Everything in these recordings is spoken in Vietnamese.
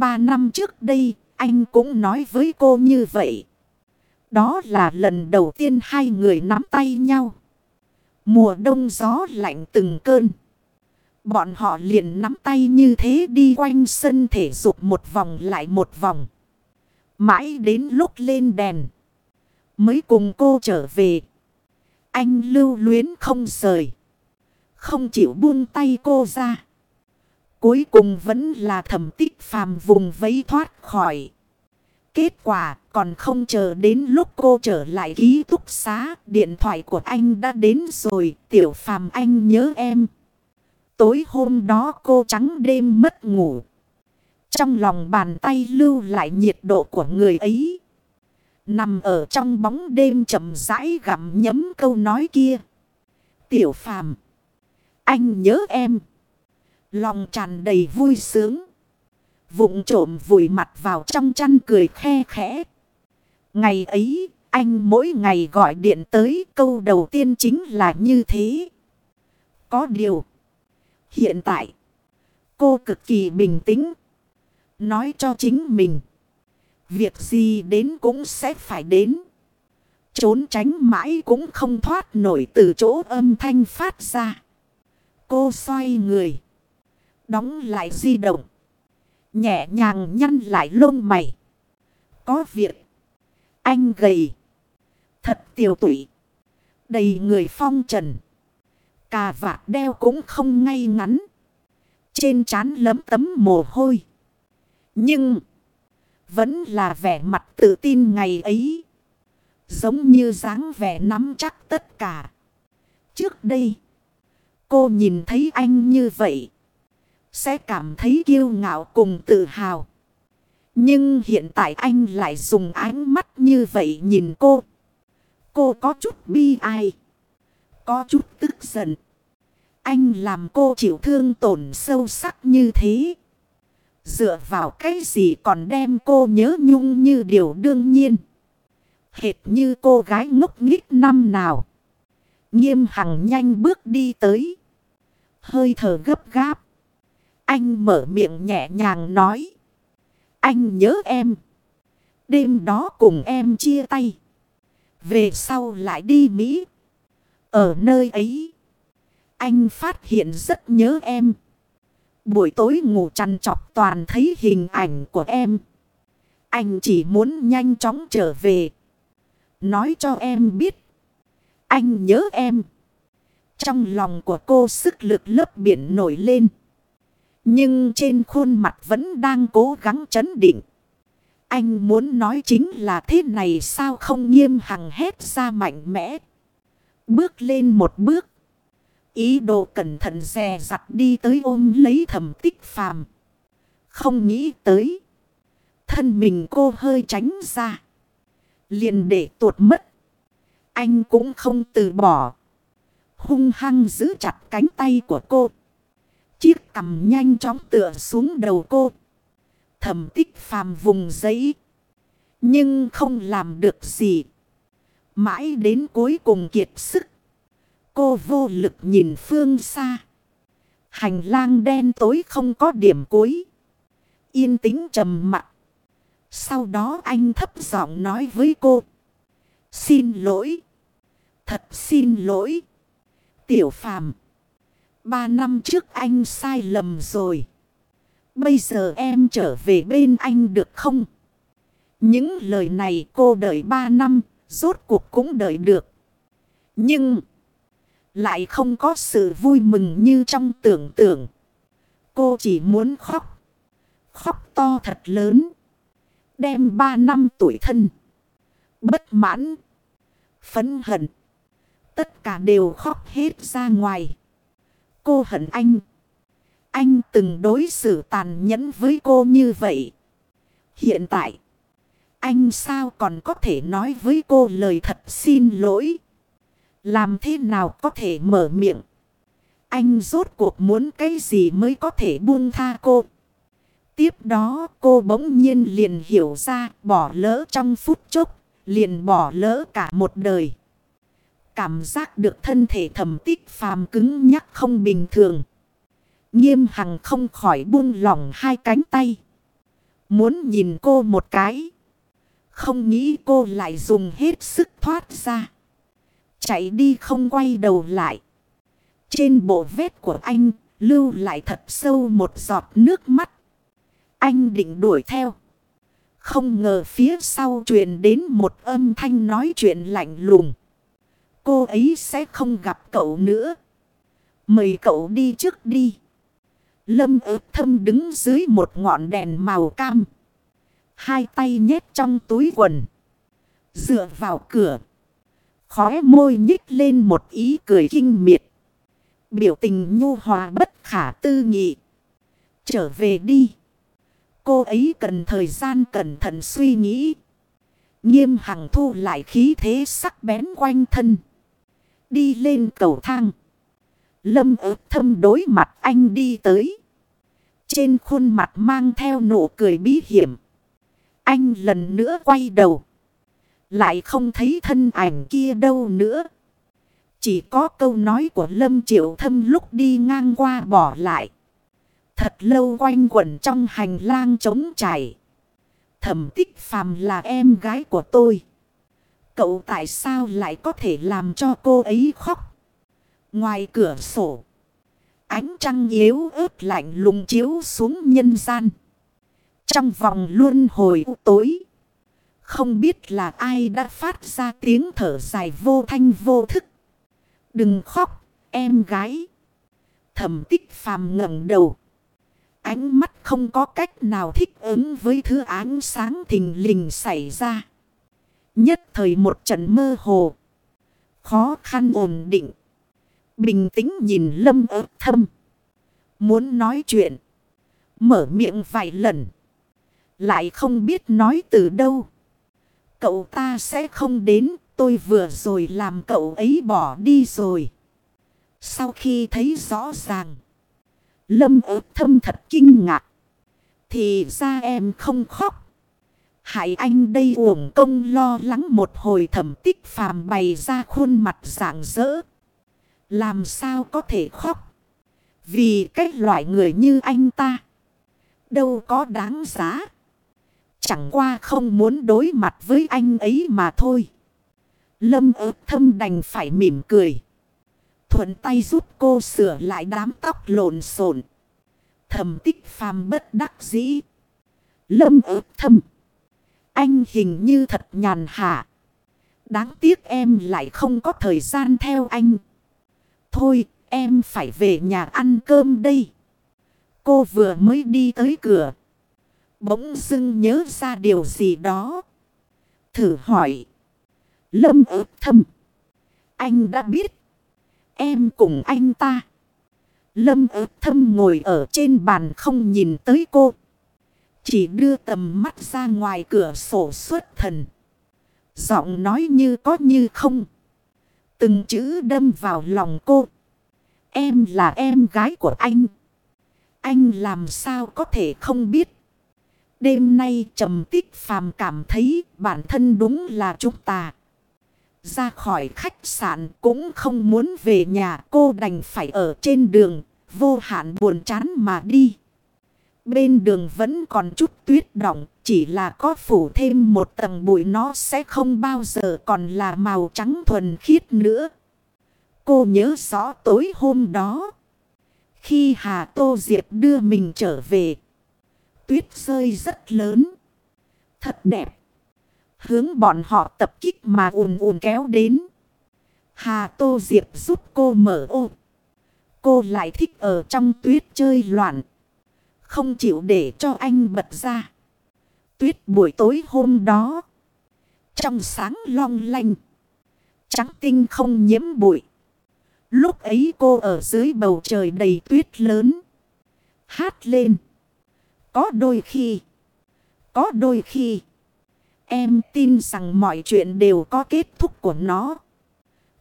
Ba năm trước đây, anh cũng nói với cô như vậy. Đó là lần đầu tiên hai người nắm tay nhau. Mùa đông gió lạnh từng cơn. Bọn họ liền nắm tay như thế đi quanh sân thể dục một vòng lại một vòng. Mãi đến lúc lên đèn. Mới cùng cô trở về. Anh lưu luyến không rời. Không chịu buông tay cô ra. Cuối cùng vẫn là thẩm tích phàm vùng vấy thoát khỏi. Kết quả còn không chờ đến lúc cô trở lại ký túc xá. Điện thoại của anh đã đến rồi. Tiểu phàm anh nhớ em. Tối hôm đó cô trắng đêm mất ngủ. Trong lòng bàn tay lưu lại nhiệt độ của người ấy. Nằm ở trong bóng đêm chậm rãi gặm nhấm câu nói kia. Tiểu phàm. Anh nhớ em. Lòng tràn đầy vui sướng. Vụng trộm vùi mặt vào trong chăn cười khe khẽ. Ngày ấy, anh mỗi ngày gọi điện tới câu đầu tiên chính là như thế. Có điều. Hiện tại, cô cực kỳ bình tĩnh. Nói cho chính mình. Việc gì đến cũng sẽ phải đến. Trốn tránh mãi cũng không thoát nổi từ chỗ âm thanh phát ra. Cô xoay người. Đóng lại di động. Nhẹ nhàng nhăn lại lông mày. Có việc. Anh gầy. Thật tiểu tụy. Đầy người phong trần. Cà vạt đeo cũng không ngay ngắn. Trên trán lấm tấm mồ hôi. Nhưng. Vẫn là vẻ mặt tự tin ngày ấy. Giống như dáng vẻ nắm chắc tất cả. Trước đây. Cô nhìn thấy anh như vậy. Sẽ cảm thấy kiêu ngạo cùng tự hào. Nhưng hiện tại anh lại dùng ánh mắt như vậy nhìn cô. Cô có chút bi ai. Có chút tức giận. Anh làm cô chịu thương tổn sâu sắc như thế. Dựa vào cái gì còn đem cô nhớ nhung như điều đương nhiên. Hệt như cô gái ngốc nghích năm nào. Nghiêm hằng nhanh bước đi tới. Hơi thở gấp gáp. Anh mở miệng nhẹ nhàng nói. Anh nhớ em. Đêm đó cùng em chia tay. Về sau lại đi Mỹ. Ở nơi ấy. Anh phát hiện rất nhớ em. Buổi tối ngủ chăn chọc toàn thấy hình ảnh của em. Anh chỉ muốn nhanh chóng trở về. Nói cho em biết. Anh nhớ em. Trong lòng của cô sức lực lớp biển nổi lên. Nhưng trên khuôn mặt vẫn đang cố gắng chấn định. Anh muốn nói chính là thế này sao không nghiêm hằng hét ra mạnh mẽ. Bước lên một bước. Ý đồ cẩn thận dè dặt đi tới ôm lấy thầm tích phàm. Không nghĩ tới. Thân mình cô hơi tránh ra. Liền để tuột mất. Anh cũng không từ bỏ. Hung hăng giữ chặt cánh tay của cô. Chiếc cầm nhanh chóng tựa xuống đầu cô. Thẩm tích phàm vùng giấy. Nhưng không làm được gì. Mãi đến cuối cùng kiệt sức. Cô vô lực nhìn phương xa. Hành lang đen tối không có điểm cuối. Yên tĩnh trầm mặc. Sau đó anh thấp giọng nói với cô. Xin lỗi. Thật xin lỗi. Tiểu phàm. Ba năm trước anh sai lầm rồi. Bây giờ em trở về bên anh được không? Những lời này cô đợi ba năm, rốt cuộc cũng đợi được. Nhưng, lại không có sự vui mừng như trong tưởng tượng. Cô chỉ muốn khóc. Khóc to thật lớn. Đem ba năm tuổi thân. Bất mãn. Phấn hận. Tất cả đều khóc hết ra ngoài. Cô hận anh. Anh từng đối xử tàn nhẫn với cô như vậy. Hiện tại. Anh sao còn có thể nói với cô lời thật xin lỗi. Làm thế nào có thể mở miệng. Anh rốt cuộc muốn cái gì mới có thể buông tha cô. Tiếp đó, cô bỗng nhiên liền hiểu ra bỏ lỡ trong phút chốc. Liền bỏ lỡ cả một đời. Cảm giác được thân thể thầm tích phàm cứng nhắc không bình thường. Nghiêm hằng không khỏi buông lỏng hai cánh tay. Muốn nhìn cô một cái. Không nghĩ cô lại dùng hết sức thoát ra. Chạy đi không quay đầu lại. Trên bộ vết của anh, lưu lại thật sâu một giọt nước mắt. Anh định đuổi theo. Không ngờ phía sau truyền đến một âm thanh nói chuyện lạnh lùng. Cô ấy sẽ không gặp cậu nữa. Mời cậu đi trước đi. Lâm ớt thâm đứng dưới một ngọn đèn màu cam. Hai tay nhét trong túi quần. Dựa vào cửa. Khóe môi nhích lên một ý cười kinh miệt. Biểu tình nhu hòa bất khả tư nghị. Trở về đi. Cô ấy cần thời gian cẩn thận suy nghĩ. Nghiêm hằng thu lại khí thế sắc bén quanh thân. Đi lên cầu thang. Lâm ớt thâm đối mặt anh đi tới. Trên khuôn mặt mang theo nụ cười bí hiểm. Anh lần nữa quay đầu. Lại không thấy thân ảnh kia đâu nữa. Chỉ có câu nói của Lâm Triệu Thâm lúc đi ngang qua bỏ lại. Thật lâu quanh quẩn trong hành lang trống trải. Thẩm tích phàm là em gái của tôi. Cậu tại sao lại có thể làm cho cô ấy khóc? Ngoài cửa sổ. Ánh trăng yếu ớt lạnh lùng chiếu xuống nhân gian. Trong vòng luân hồi tối. Không biết là ai đã phát ra tiếng thở dài vô thanh vô thức. Đừng khóc, em gái. Thẩm tích phàm ngẩng đầu. Ánh mắt không có cách nào thích ứng với thứ ánh sáng thình lình xảy ra. Nhất thời một trận mơ hồ. Khó khăn ổn định. Bình tĩnh nhìn lâm ớt thâm. Muốn nói chuyện. Mở miệng vài lần. Lại không biết nói từ đâu. Cậu ta sẽ không đến. Tôi vừa rồi làm cậu ấy bỏ đi rồi. Sau khi thấy rõ ràng. Lâm ớt thâm thật kinh ngạc. Thì ra em không khóc. Hại anh đây uổng công lo lắng một hồi thẩm tích phàm bày ra khuôn mặt rạng rỡ. Làm sao có thể khóc. Vì cái loại người như anh ta. Đâu có đáng giá. Chẳng qua không muốn đối mặt với anh ấy mà thôi. Lâm ớt thâm đành phải mỉm cười. Thuận tay giúp cô sửa lại đám tóc lộn xộn. Thầm tích phàm bất đắc dĩ. Lâm ớt thâm. Anh hình như thật nhàn hạ. Đáng tiếc em lại không có thời gian theo anh. Thôi, em phải về nhà ăn cơm đây. Cô vừa mới đi tới cửa. Bỗng dưng nhớ ra điều gì đó. Thử hỏi. Lâm ớt thâm. Anh đã biết. Em cùng anh ta. Lâm ớt thâm ngồi ở trên bàn không nhìn tới cô. Chỉ đưa tầm mắt ra ngoài cửa sổ xuất thần. Giọng nói như có như không. Từng chữ đâm vào lòng cô. Em là em gái của anh. Anh làm sao có thể không biết. Đêm nay trầm tích phàm cảm thấy bản thân đúng là chúng ta. Ra khỏi khách sạn cũng không muốn về nhà cô đành phải ở trên đường, vô hạn buồn chán mà đi. Bên đường vẫn còn chút tuyết đỏng, chỉ là có phủ thêm một tầng bụi nó sẽ không bao giờ còn là màu trắng thuần khiết nữa. Cô nhớ rõ tối hôm đó. Khi Hà Tô Diệp đưa mình trở về. Tuyết rơi rất lớn. Thật đẹp. Hướng bọn họ tập kích mà ùn ùn kéo đến. Hà Tô Diệp giúp cô mở ô. Cô lại thích ở trong tuyết chơi loạn. Không chịu để cho anh bật ra. Tuyết buổi tối hôm đó. Trong sáng long lanh. Trắng tinh không nhiễm bụi. Lúc ấy cô ở dưới bầu trời đầy tuyết lớn. Hát lên. Có đôi khi. Có đôi khi. Em tin rằng mọi chuyện đều có kết thúc của nó.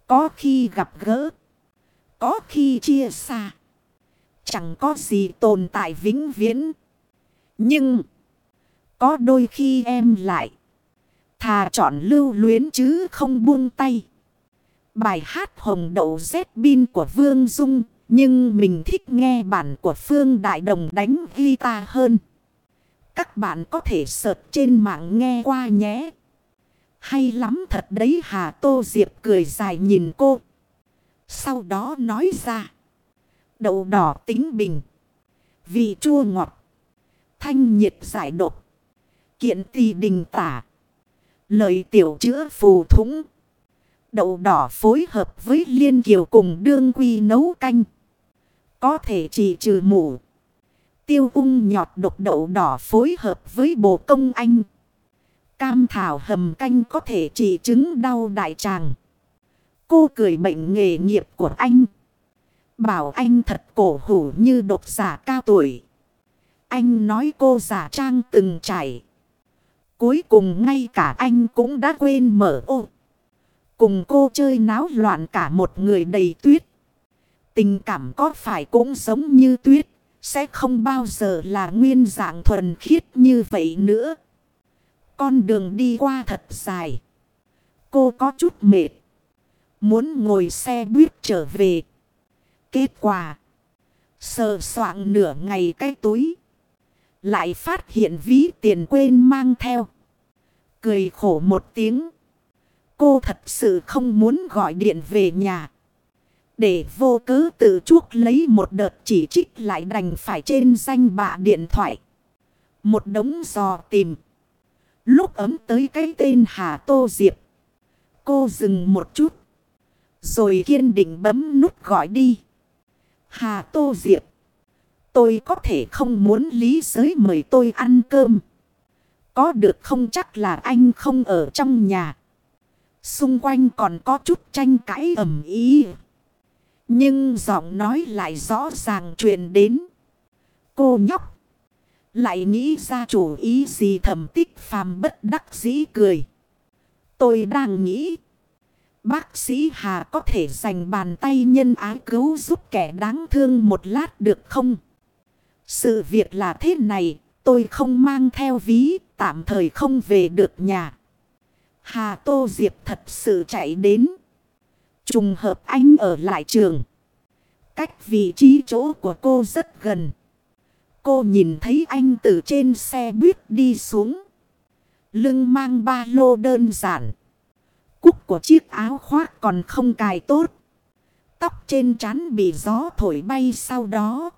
Có khi gặp gỡ. Có khi chia xa. Chẳng có gì tồn tại vĩnh viễn. Nhưng. Có đôi khi em lại. Thà chọn lưu luyến chứ không buông tay. Bài hát Hồng Đậu Z Bin của Vương Dung. Nhưng mình thích nghe bản của Phương Đại Đồng đánh guitar hơn. Các bạn có thể search trên mạng nghe qua nhé. Hay lắm thật đấy Hà Tô Diệp cười dài nhìn cô. Sau đó nói ra. Đậu đỏ tính bình. Vị chua ngọt. Thanh nhiệt giải độc. Kiện tỳ đình tả. Lợi tiểu chữa phù thúng. Đậu đỏ phối hợp với liên kiều cùng đương quy nấu canh. Có thể trị trừ mủ. Tiêu ung nhọt độc đậu đỏ phối hợp với bồ công anh. Cam thảo hầm canh có thể trị chứng đau đại tràng. Cô cười bệnh nghề nghiệp của anh. Bảo anh thật cổ hủ như độc giả cao tuổi. Anh nói cô giả trang từng trải. Cuối cùng ngay cả anh cũng đã quên mở ô. Cùng cô chơi náo loạn cả một người đầy tuyết. Tình cảm có phải cũng giống như tuyết. Sẽ không bao giờ là nguyên dạng thuần khiết như vậy nữa. Con đường đi qua thật dài. Cô có chút mệt. Muốn ngồi xe buýt trở về. Kết quả. Sờ soạn nửa ngày cái túi. Lại phát hiện ví tiền quên mang theo. Cười khổ một tiếng. Cô thật sự không muốn gọi điện về nhà. Để vô cớ tự chuốc lấy một đợt chỉ trích lại đành phải trên danh bạ điện thoại. Một đống giò tìm. Lúc ấm tới cái tên Hà Tô Diệp. Cô dừng một chút. Rồi kiên định bấm nút gọi đi. Hà Tô Diệp. Tôi có thể không muốn lý giới mời tôi ăn cơm. Có được không chắc là anh không ở trong nhà. Xung quanh còn có chút tranh cãi ẩm ý. Nhưng giọng nói lại rõ ràng truyền đến. Cô nhóc. Lại nghĩ ra chủ ý gì thầm tích phàm bất đắc dĩ cười. Tôi đang nghĩ. Bác sĩ Hà có thể dành bàn tay nhân ái cứu giúp kẻ đáng thương một lát được không? Sự việc là thế này. Tôi không mang theo ví. Tạm thời không về được nhà. Hà Tô Diệp thật sự chạy đến. Trùng hợp anh ở lại trường. Cách vị trí chỗ của cô rất gần. Cô nhìn thấy anh từ trên xe buýt đi xuống. Lưng mang ba lô đơn giản. Của chiếc áo khoác còn không cài tốt. Tóc trên trán bị gió thổi bay sau đó.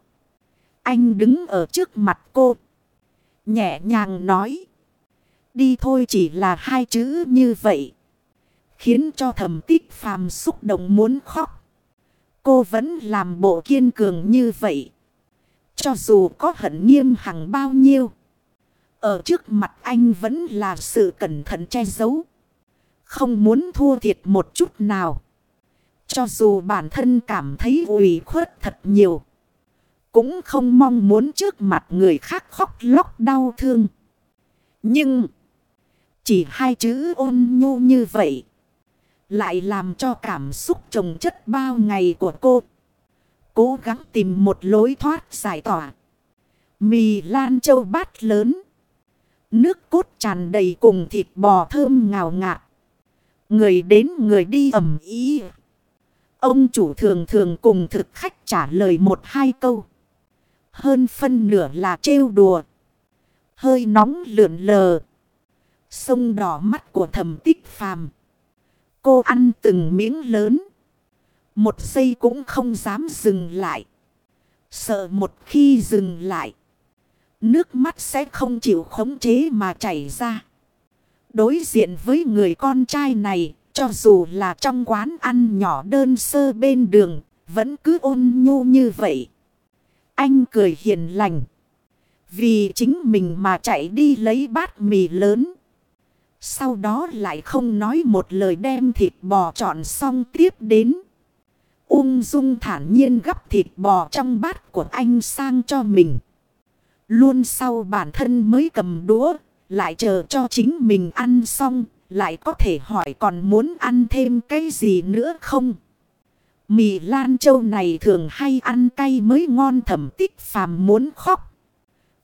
Anh đứng ở trước mặt cô. Nhẹ nhàng nói. Đi thôi chỉ là hai chữ như vậy. Khiến cho thầm tích phàm xúc động muốn khóc. Cô vẫn làm bộ kiên cường như vậy. Cho dù có hận nghiêm hằng bao nhiêu. Ở trước mặt anh vẫn là sự cẩn thận che giấu. Không muốn thua thiệt một chút nào. Cho dù bản thân cảm thấy ủy khuất thật nhiều. Cũng không mong muốn trước mặt người khác khóc lóc đau thương. Nhưng... Chỉ hai chữ ôn nhu như vậy. Lại làm cho cảm xúc trồng chất bao ngày của cô. Cố gắng tìm một lối thoát giải tỏa. Mì lan châu bát lớn. Nước cốt tràn đầy cùng thịt bò thơm ngào ngạt. Người đến người đi ẩm ý. Ông chủ thường thường cùng thực khách trả lời một hai câu. Hơn phân nửa là trêu đùa. Hơi nóng lượn lờ. Sông đỏ mắt của thầm tích phàm. Cô ăn từng miếng lớn. Một giây cũng không dám dừng lại. Sợ một khi dừng lại. Nước mắt sẽ không chịu khống chế mà chảy ra. Đối diện với người con trai này. Cho dù là trong quán ăn nhỏ đơn sơ bên đường. Vẫn cứ ôn nhu như vậy. Anh cười hiền lành. Vì chính mình mà chạy đi lấy bát mì lớn. Sau đó lại không nói một lời đem thịt bò chọn xong tiếp đến. Ung dung thản nhiên gắp thịt bò trong bát của anh sang cho mình. Luôn sau bản thân mới cầm đũa, lại chờ cho chính mình ăn xong, lại có thể hỏi còn muốn ăn thêm cái gì nữa không? Mì Lan Châu này thường hay ăn cay mới ngon thẩm tích phàm muốn khóc.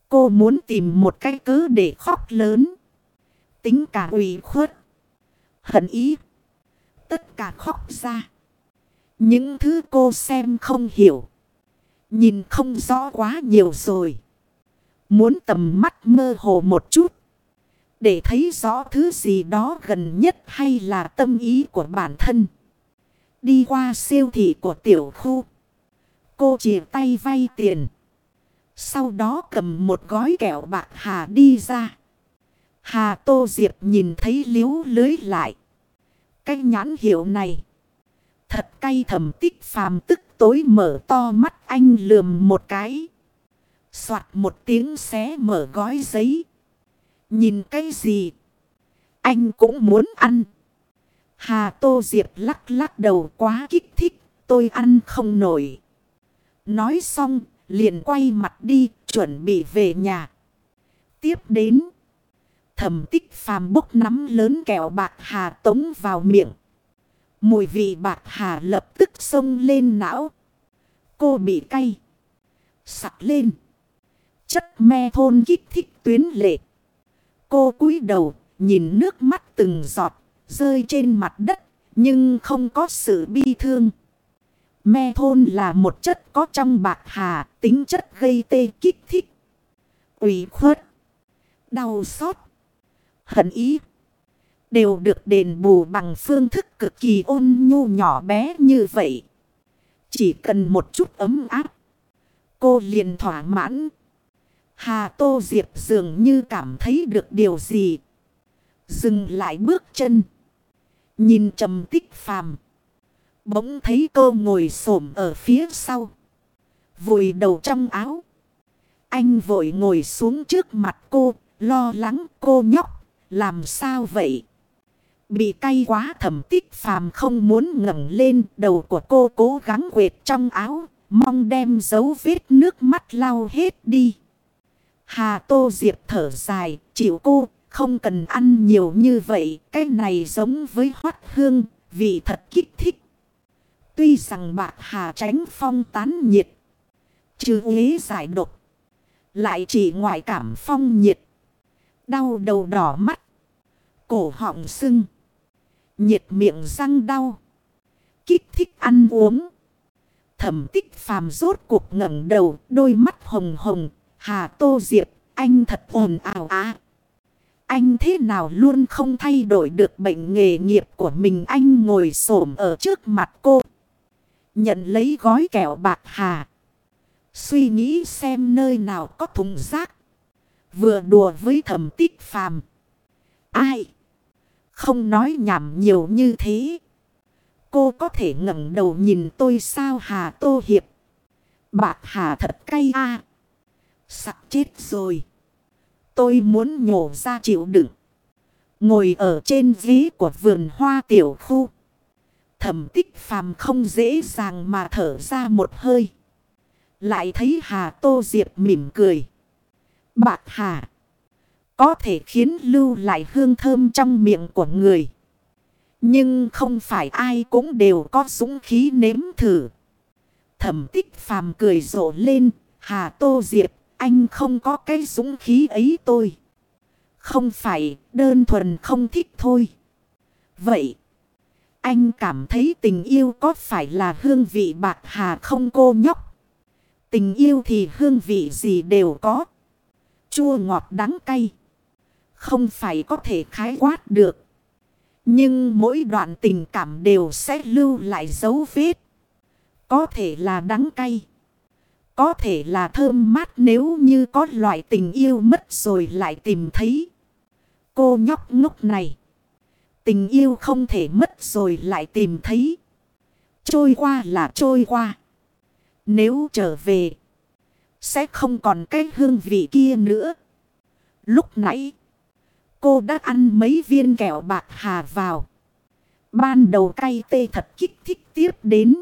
Cô muốn tìm một cái cớ để khóc lớn tính cả ủy khuất, hận ý. Tất cả khóc ra. Những thứ cô xem không hiểu. Nhìn không rõ quá nhiều rồi. Muốn tầm mắt mơ hồ một chút. Để thấy rõ thứ gì đó gần nhất hay là tâm ý của bản thân. Đi qua siêu thị của tiểu khu. Cô chìa tay vay tiền. Sau đó cầm một gói kẹo bạc hà đi ra. Hà Tô Diệp nhìn thấy liếu lưới lại. Cái nhãn hiệu này. Thật cay thầm tích phàm tức tối mở to mắt anh lườm một cái. Xoạt một tiếng xé mở gói giấy. Nhìn cái gì? Anh cũng muốn ăn. Hà Tô Diệp lắc lắc đầu quá kích thích. Tôi ăn không nổi. Nói xong, liền quay mặt đi, chuẩn bị về nhà. Tiếp đến. Thẩm tích phàm bốc nắm lớn kẹo bạc hà tống vào miệng. Mùi vị bạc hà lập tức xông lên não. Cô bị cay. Sặc lên. Chất me thôn kích thích tuyến lệ. Cô cúi đầu nhìn nước mắt từng giọt rơi trên mặt đất. Nhưng không có sự bi thương. Me thôn là một chất có trong bạc hà, tính chất gây tê kích thích. ủy khuất, đau xót, hận ý. Đều được đền bù bằng phương thức cực kỳ ôn nhu nhỏ bé như vậy. Chỉ cần một chút ấm áp. Cô liền thỏa mãn. Hà Tô Diệp dường như cảm thấy được điều gì. Dừng lại bước chân. Nhìn trầm tích phàm. Bỗng thấy cô ngồi xổm ở phía sau. Vùi đầu trong áo. Anh vội ngồi xuống trước mặt cô. Lo lắng cô nhóc. Làm sao vậy? Bị cay quá thẩm tích phàm không muốn ngẩng lên. Đầu của cô cố gắng quệt trong áo. Mong đem dấu vết nước mắt lau hết đi. Hà Tô Diệp thở dài. Chịu cô, không cần ăn nhiều như vậy. Cái này giống với hoát hương. Vị thật kích thích. Tuy rằng bạc hà tránh phong tán nhiệt. Trừ ế giải độc. Lại chỉ ngoại cảm phong nhiệt. Đau đầu đỏ mắt. Cổ họng sưng. Nhiệt miệng răng đau. Kích thích ăn uống. Thẩm tích phàm rốt cuộc ngẩng đầu. Đôi mắt hồng hồng. Hà Tô Diệp. Anh thật ồn ào á. Anh thế nào luôn không thay đổi được bệnh nghề nghiệp của mình. Anh ngồi xổm ở trước mặt cô. Nhận lấy gói kẹo bạc hà. Suy nghĩ xem nơi nào có thùng rác. Vừa đùa với thẩm tích phàm. Ai? Không nói nhảm nhiều như thế. Cô có thể ngẩng đầu nhìn tôi sao Hà Tô Hiệp. Bạc hà thật cay a à. Sặc chết rồi. Tôi muốn nhổ ra chịu đựng. Ngồi ở trên ví của vườn hoa tiểu khu. Thẩm tích phàm không dễ dàng mà thở ra một hơi. Lại thấy Hà Tô Diệp mỉm cười. Bạc Hà. Có thể khiến lưu lại hương thơm trong miệng của người. Nhưng không phải ai cũng đều có súng khí nếm thử. Thẩm tích phàm cười rộ lên. Hà Tô Diệp, anh không có cái dũng khí ấy tôi. Không phải, đơn thuần không thích thôi. Vậy. Anh cảm thấy tình yêu có phải là hương vị bạc hà không cô nhóc? Tình yêu thì hương vị gì đều có. Chua ngọt đắng cay. Không phải có thể khái quát được. Nhưng mỗi đoạn tình cảm đều sẽ lưu lại dấu vết. Có thể là đắng cay. Có thể là thơm mát nếu như có loại tình yêu mất rồi lại tìm thấy. Cô nhóc ngốc này. Tình yêu không thể mất rồi lại tìm thấy. Trôi qua là trôi qua. Nếu trở về. Sẽ không còn cái hương vị kia nữa. Lúc nãy. Cô đã ăn mấy viên kẹo bạc hà vào. Ban đầu cay tê thật kích thích tiếp đến.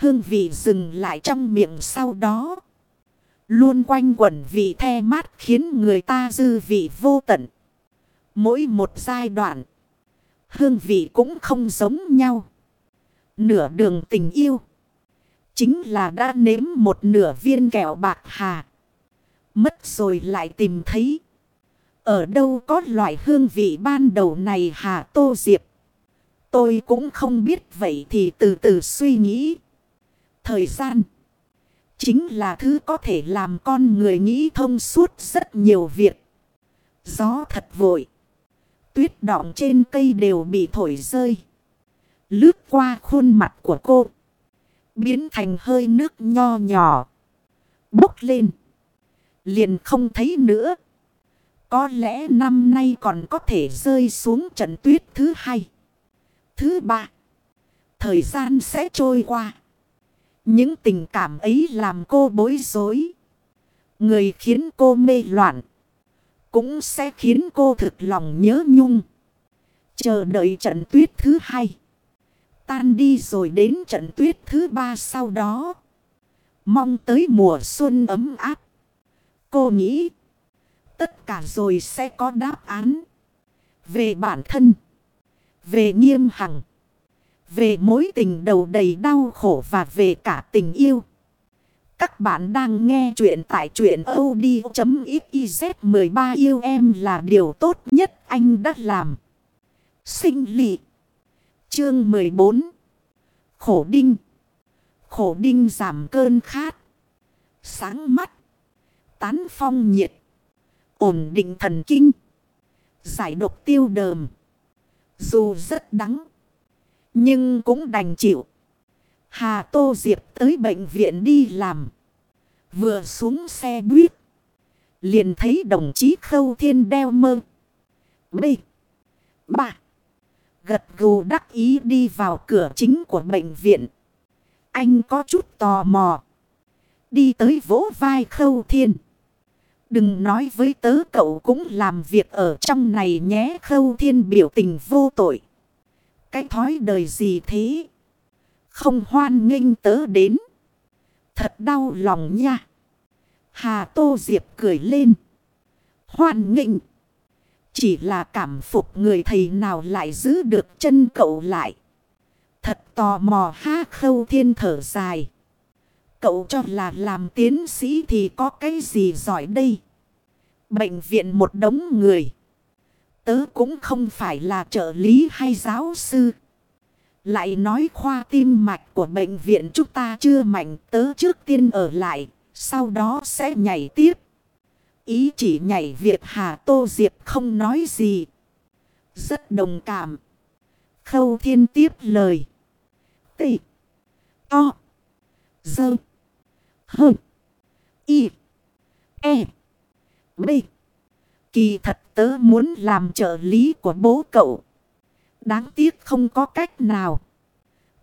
Hương vị dừng lại trong miệng sau đó. Luôn quanh quẩn vị the mát khiến người ta dư vị vô tận. Mỗi một giai đoạn. Hương vị cũng không giống nhau. Nửa đường tình yêu. Chính là đã nếm một nửa viên kẹo bạc hà. Mất rồi lại tìm thấy. Ở đâu có loại hương vị ban đầu này hà tô diệp. Tôi cũng không biết, vậy thì từ từ suy nghĩ. Thời gian. Chính là thứ có thể làm con người nghĩ thông suốt rất nhiều việc. Gió thật vội. Tuyết đọng trên cây đều bị thổi rơi. Lướt qua khuôn mặt của cô. Biến thành hơi nước nho nhỏ. Bốc lên. Liền không thấy nữa. Có lẽ năm nay còn có thể rơi xuống trận tuyết thứ hai. Thứ ba. Thời gian sẽ trôi qua. Những tình cảm ấy làm cô bối rối. Người khiến cô mê loạn. Cũng sẽ khiến cô thực lòng nhớ nhung. Chờ đợi trận tuyết thứ hai. Tan đi rồi đến trận tuyết thứ ba sau đó. Mong tới mùa xuân ấm áp. Cô nghĩ. Tất cả rồi sẽ có đáp án. Về bản thân. Về nghiêm hằng. Về mối tình đầu đầy đau khổ và về cả tình yêu. Các bạn đang nghe chuyện tại chuyện od.xyz 13 yêu em là điều tốt nhất anh đã làm. Sinh lị. Chương 14. Khổ đinh. Khổ đinh giảm cơn khát. Sáng mắt. Tán phong nhiệt. Ổn định thần kinh. Giải độc tiêu đờm. Dù rất đắng. Nhưng cũng đành chịu. Hà Tô Diệp tới bệnh viện đi làm. Vừa xuống xe buýt. Liền thấy đồng chí Khâu Thiên đeo mơ. Bê. Bà. Gật gù đắc ý đi vào cửa chính của bệnh viện. Anh có chút tò mò. Đi tới vỗ vai Khâu Thiên. Đừng nói với tớ cậu cũng làm việc ở trong này nhé, Khâu Thiên biểu tình vô tội. Cái thói đời gì thế? Không hoan nghênh tớ đến. Thật đau lòng nha. Hà Tô Diệp cười lên. Hoan nghênh. Chỉ là cảm phục người thầy nào lại giữ được chân cậu lại. Thật tò mò ha khâu thiên thở dài. Cậu cho là làm tiến sĩ thì có cái gì giỏi đây? Bệnh viện một đống người. Tớ cũng không phải là trợ lý hay giáo sư. Lại nói khoa tim mạch của bệnh viện chúng ta chưa mạnh tớ trước tiên ở lại, sau đó sẽ nhảy tiếp. Ý chỉ nhảy việc Hà Tô Diệp không nói gì. Rất đồng cảm. Khâu thiên tiếp lời. Tị. To. Dơ. Hơ. Y. E. B. Kỳ thật tớ muốn làm trợ lý của bố cậu. Đáng tiếc không có cách nào.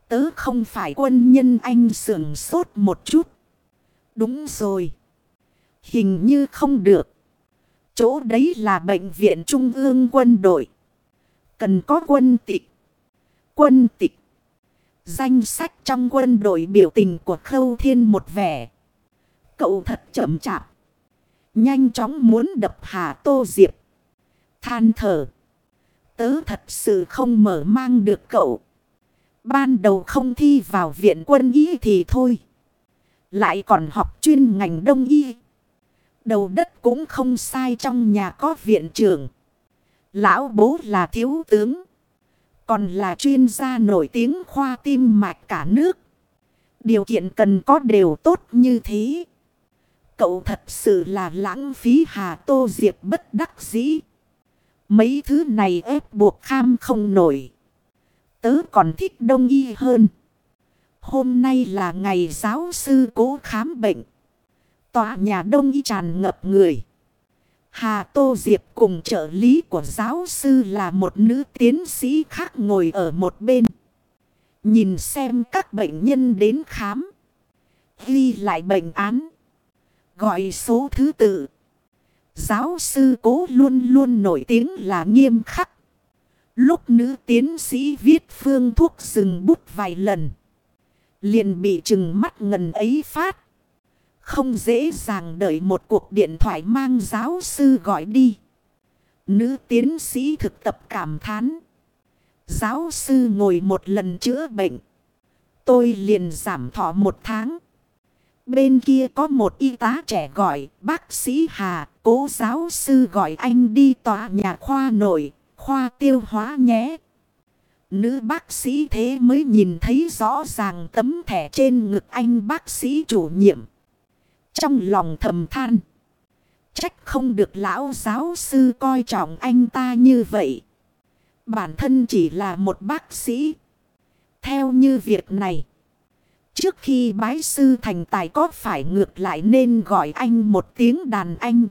Tớ không phải quân nhân anh sưởng sốt một chút. Đúng rồi. Hình như không được. Chỗ đấy là bệnh viện trung ương quân đội. Cần có quân tịch. Quân tịch. Danh sách trong quân đội biểu tình của Khâu Thiên một vẻ. Cậu thật chậm chạp. Nhanh chóng muốn đập Hà Tô Diệp. Than thở. Tớ thật sự không mở mang được cậu. Ban đầu không thi vào viện quân y thì thôi. Lại còn học chuyên ngành đông y. Đầu đất cũng không sai trong nhà có viện trưởng. Lão bố là thiếu tướng. Còn là chuyên gia nổi tiếng khoa tim mạch cả nước. Điều kiện cần có đều tốt như thế. Cậu thật sự là lãng phí Hà Tô Diệp bất đắc dĩ. Mấy thứ này ép buộc kham không nổi. Tớ còn thích đông y hơn. Hôm nay là ngày giáo sư cố khám bệnh. Tòa nhà đông y tràn ngập người. Hà Tô Diệp cùng trợ lý của giáo sư là một nữ tiến sĩ khác ngồi ở một bên. Nhìn xem các bệnh nhân đến khám. Ghi lại bệnh án. Gọi số thứ tự. Giáo sư cố luôn luôn nổi tiếng là nghiêm khắc. Lúc nữ tiến sĩ viết phương thuốc dừng bút vài lần. Liền bị trừng mắt ngần ấy phát. Không dễ dàng đợi một cuộc điện thoại mang giáo sư gọi đi. Nữ tiến sĩ thực tập cảm thán. Giáo sư ngồi một lần chữa bệnh. Tôi liền giảm thọ một tháng. Bên kia có một y tá trẻ gọi bác sĩ Hà, cố giáo sư gọi anh đi tòa nhà khoa nội, khoa tiêu hóa nhé. Nữ bác sĩ thế mới nhìn thấy rõ ràng tấm thẻ trên ngực anh bác sĩ chủ nhiệm. Trong lòng thầm than. Trách không được lão giáo sư coi trọng anh ta như vậy. Bản thân chỉ là một bác sĩ. Theo như việc này. Trước khi bái sư thành tài có phải ngược lại nên gọi anh một tiếng đàn anh.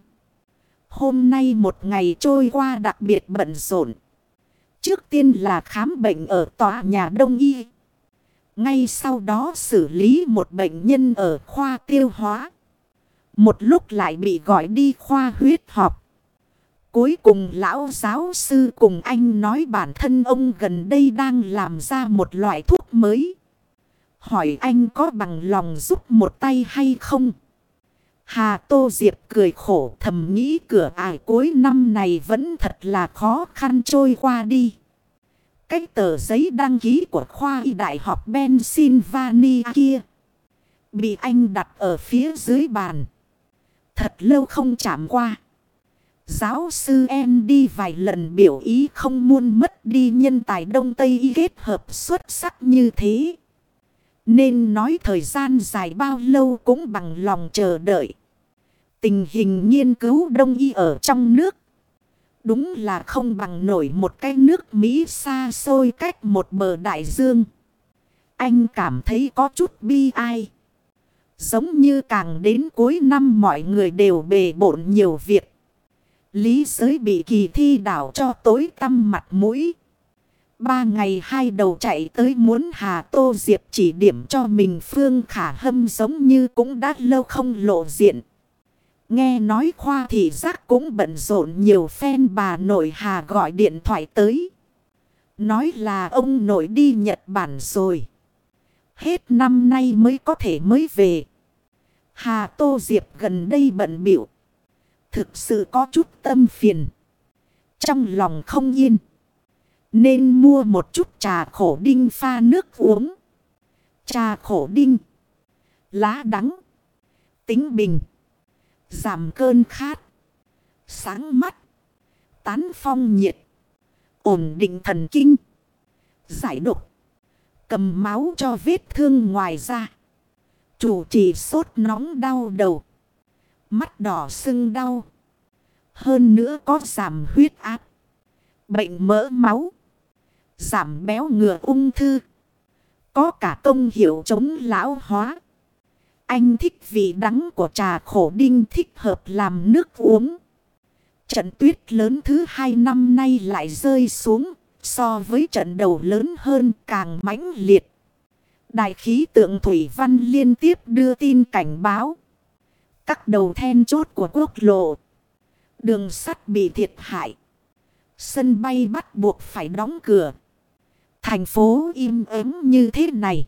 Hôm nay một ngày trôi qua đặc biệt bận rộn. Trước tiên là khám bệnh ở tòa nhà Đông Y. Ngay sau đó xử lý một bệnh nhân ở khoa tiêu hóa. Một lúc lại bị gọi đi khoa huyết học. Cuối cùng lão giáo sư cùng anh nói bản thân ông gần đây đang làm ra một loại thuốc mới. Hỏi anh có bằng lòng giúp một tay hay không? Hà Tô Diệp cười khổ thầm nghĩ cửa ải cuối năm này vẫn thật là khó khăn trôi qua đi. Cái tờ giấy đăng ký của khoa y đại học Pennsylvania kia. Bị anh đặt ở phía dưới bàn. Thật lâu không chạm qua. Giáo sư em đi vài lần biểu ý không muốn mất đi nhân tài Đông Tây y kết hợp xuất sắc như thế. Nên nói thời gian dài bao lâu cũng bằng lòng chờ đợi. Tình hình nghiên cứu đông y ở trong nước. Đúng là không bằng nổi một cái nước Mỹ xa xôi cách một bờ đại dương. Anh cảm thấy có chút bi ai. Giống như càng đến cuối năm mọi người đều bề bộn nhiều việc. Lý giới bị kỳ thi đảo cho tối tăm mặt mũi. Ba ngày hai đầu chạy tới muốn Hà Tô Diệp chỉ điểm cho mình Phương Khả Hâm giống như cũng đã lâu không lộ diện. Nghe nói khoa thị giác cũng bận rộn nhiều phen bà nội Hà gọi điện thoại tới. Nói là ông nội đi Nhật Bản rồi. Hết năm nay mới có thể mới về. Hà Tô Diệp gần đây bận biểu. Thực sự có chút tâm phiền. Trong lòng không yên. Nên mua một chút trà khổ đinh pha nước uống. Trà khổ đinh. Lá đắng. Tính bình. Giảm cơn khát. Sáng mắt. Tán phong nhiệt. Ổn định thần kinh. Giải độc. Cầm máu cho vết thương ngoài da. Chủ trì sốt nóng đau đầu. Mắt đỏ sưng đau. Hơn nữa có giảm huyết áp. Bệnh mỡ máu. Giảm béo ngừa ung thư. Có cả công hiệu chống lão hóa. Anh thích vị đắng của trà khổ đinh thích hợp làm nước uống. Trận tuyết lớn thứ hai năm nay lại rơi xuống. So với trận đầu lớn hơn càng mãnh liệt. Đại khí tượng Thủy Văn liên tiếp đưa tin cảnh báo. Các đầu then chốt của quốc lộ. Đường sắt bị thiệt hại. Sân bay bắt buộc phải đóng cửa. Thành phố im ắng như thế này.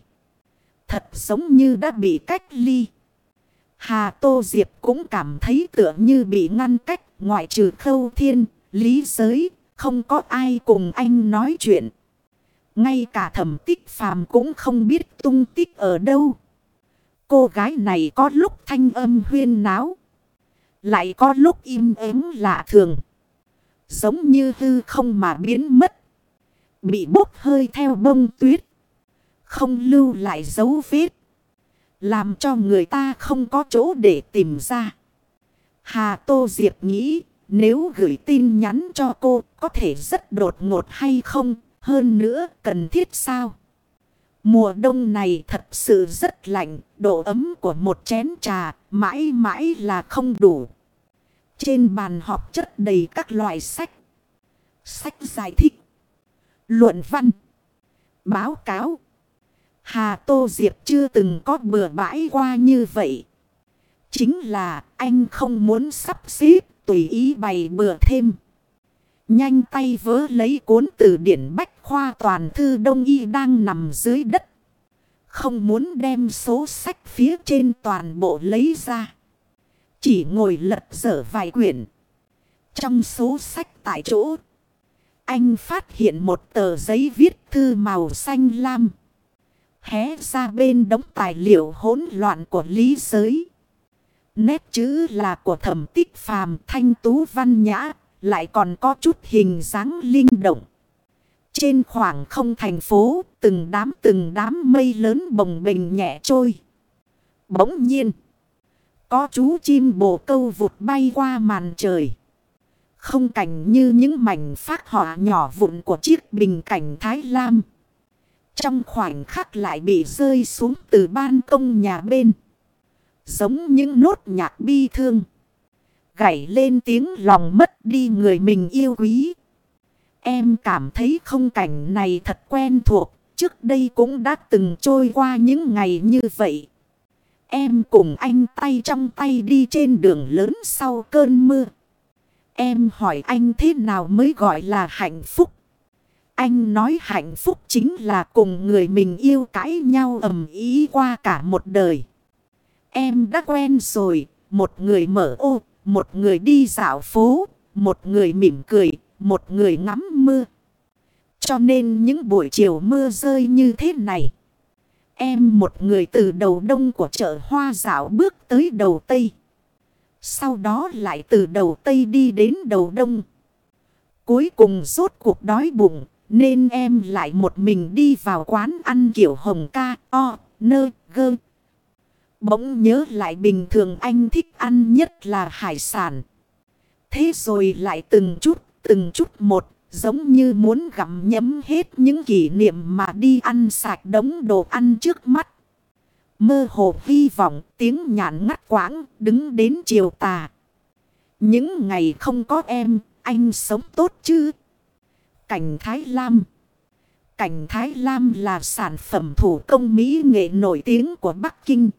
Thật giống như đã bị cách ly. Hà Tô Diệp cũng cảm thấy tựa như bị ngăn cách ngoại trừ khâu thiên, lý giới, không có ai cùng anh nói chuyện. Ngay cả thẩm tích phàm cũng không biết tung tích ở đâu. Cô gái này có lúc thanh âm huyên náo. Lại có lúc im ắng lạ thường. Giống như hư không mà biến mất. Bị bốc hơi theo bông tuyết. Không lưu lại dấu vết. Làm cho người ta không có chỗ để tìm ra. Hà Tô Diệp nghĩ, nếu gửi tin nhắn cho cô, có thể rất đột ngột hay không. Hơn nữa, cần thiết sao? Mùa đông này thật sự rất lạnh. Độ ấm của một chén trà mãi mãi là không đủ. Trên bàn họp chất đầy các loại sách. Sách giải thích. Luận văn. Báo cáo. Hà Tô Diệp chưa từng có bừa bãi qua như vậy. Chính là anh không muốn sắp xếp tùy ý bày bừa thêm. Nhanh tay vớ lấy cuốn từ điển bách khoa toàn thư đông y đang nằm dưới đất. Không muốn đem số sách phía trên toàn bộ lấy ra. Chỉ ngồi lật dở vài quyển. Trong số sách tại chỗ. Anh phát hiện một tờ giấy viết thư màu xanh lam. Hé ra bên đống tài liệu hỗn loạn của lý giới. Nét chữ là của thẩm tích phàm thanh tú văn nhã. Lại còn có chút hình dáng linh động. Trên khoảng không thành phố, từng đám từng đám mây lớn bồng bềnh nhẹ trôi. Bỗng nhiên, Có chú chim bồ câu vụt bay qua màn trời. Không cảnh như những mảnh phát họa nhỏ vụn của chiếc bình cảnh Thái Lam. Trong khoảnh khắc lại bị rơi xuống từ ban công nhà bên. Giống những nốt nhạc bi thương. Gảy lên tiếng lòng mất đi người mình yêu quý. Em cảm thấy không cảnh này thật quen thuộc. Trước đây cũng đã từng trôi qua những ngày như vậy. Em cùng anh tay trong tay đi trên đường lớn sau cơn mưa. Em hỏi anh thế nào mới gọi là hạnh phúc? Anh nói hạnh phúc chính là cùng người mình yêu cãi nhau ầm ý qua cả một đời. Em đã quen rồi, một người mở ô, một người đi dạo phố, một người mỉm cười, một người ngắm mưa. Cho nên những buổi chiều mưa rơi như thế này. Em một người từ đầu đông của chợ hoa dạo bước tới đầu tây. Sau đó lại từ đầu tây đi đến đầu đông. Cuối cùng rốt cuộc đói bụng. Nên em lại một mình đi vào quán ăn kiểu hồng ca, o, nơ, gơ. Bỗng nhớ lại bình thường anh thích ăn nhất là hải sản. Thế rồi lại từng chút, từng chút một, giống như muốn gặm nhấm hết những kỷ niệm mà đi ăn sạch đống đồ ăn trước mắt. Mơ hồ hy vọng tiếng nhạn ngắt quãng đứng đến chiều tà. Những ngày không có em, anh sống tốt chứ? Cảnh Thái Lam Cảnh Thái Lam là sản phẩm thủ công mỹ nghệ nổi tiếng của Bắc Kinh.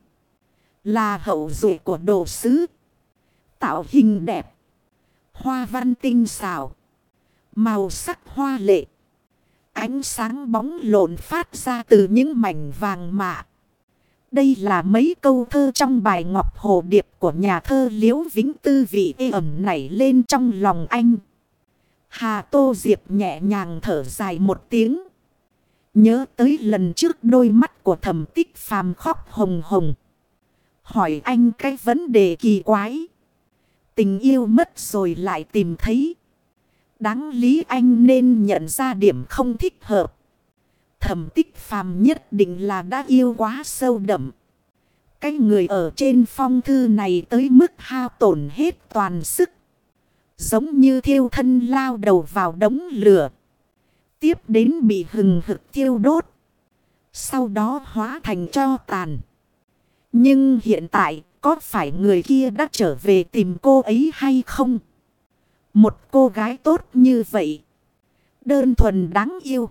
Là hậu duệ của đồ sứ. Tạo hình đẹp. Hoa văn tinh xảo. Màu sắc hoa lệ. Ánh sáng bóng lộn phát ra từ những mảnh vàng mạ. Đây là mấy câu thơ trong bài Ngọc Hồ Điệp của nhà thơ Liễu Vĩnh Tư vị ê ẩm nảy lên trong lòng anh. Hà Tô Diệp nhẹ nhàng thở dài một tiếng. Nhớ tới lần trước đôi mắt của thẩm tích phàm khóc hồng hồng. Hỏi anh cái vấn đề kỳ quái. Tình yêu mất rồi lại tìm thấy. Đáng lý anh nên nhận ra điểm không thích hợp. Thẩm tích phàm nhất định là đã yêu quá sâu đậm. Cái người ở trên phong thư này tới mức hao tổn hết toàn sức. Giống như thiêu thân lao đầu vào đống lửa. Tiếp đến bị hừng hực thiêu đốt. Sau đó hóa thành cho tàn. Nhưng hiện tại, có phải người kia đã trở về tìm cô ấy hay không? Một cô gái tốt như vậy. Đơn thuần đáng yêu.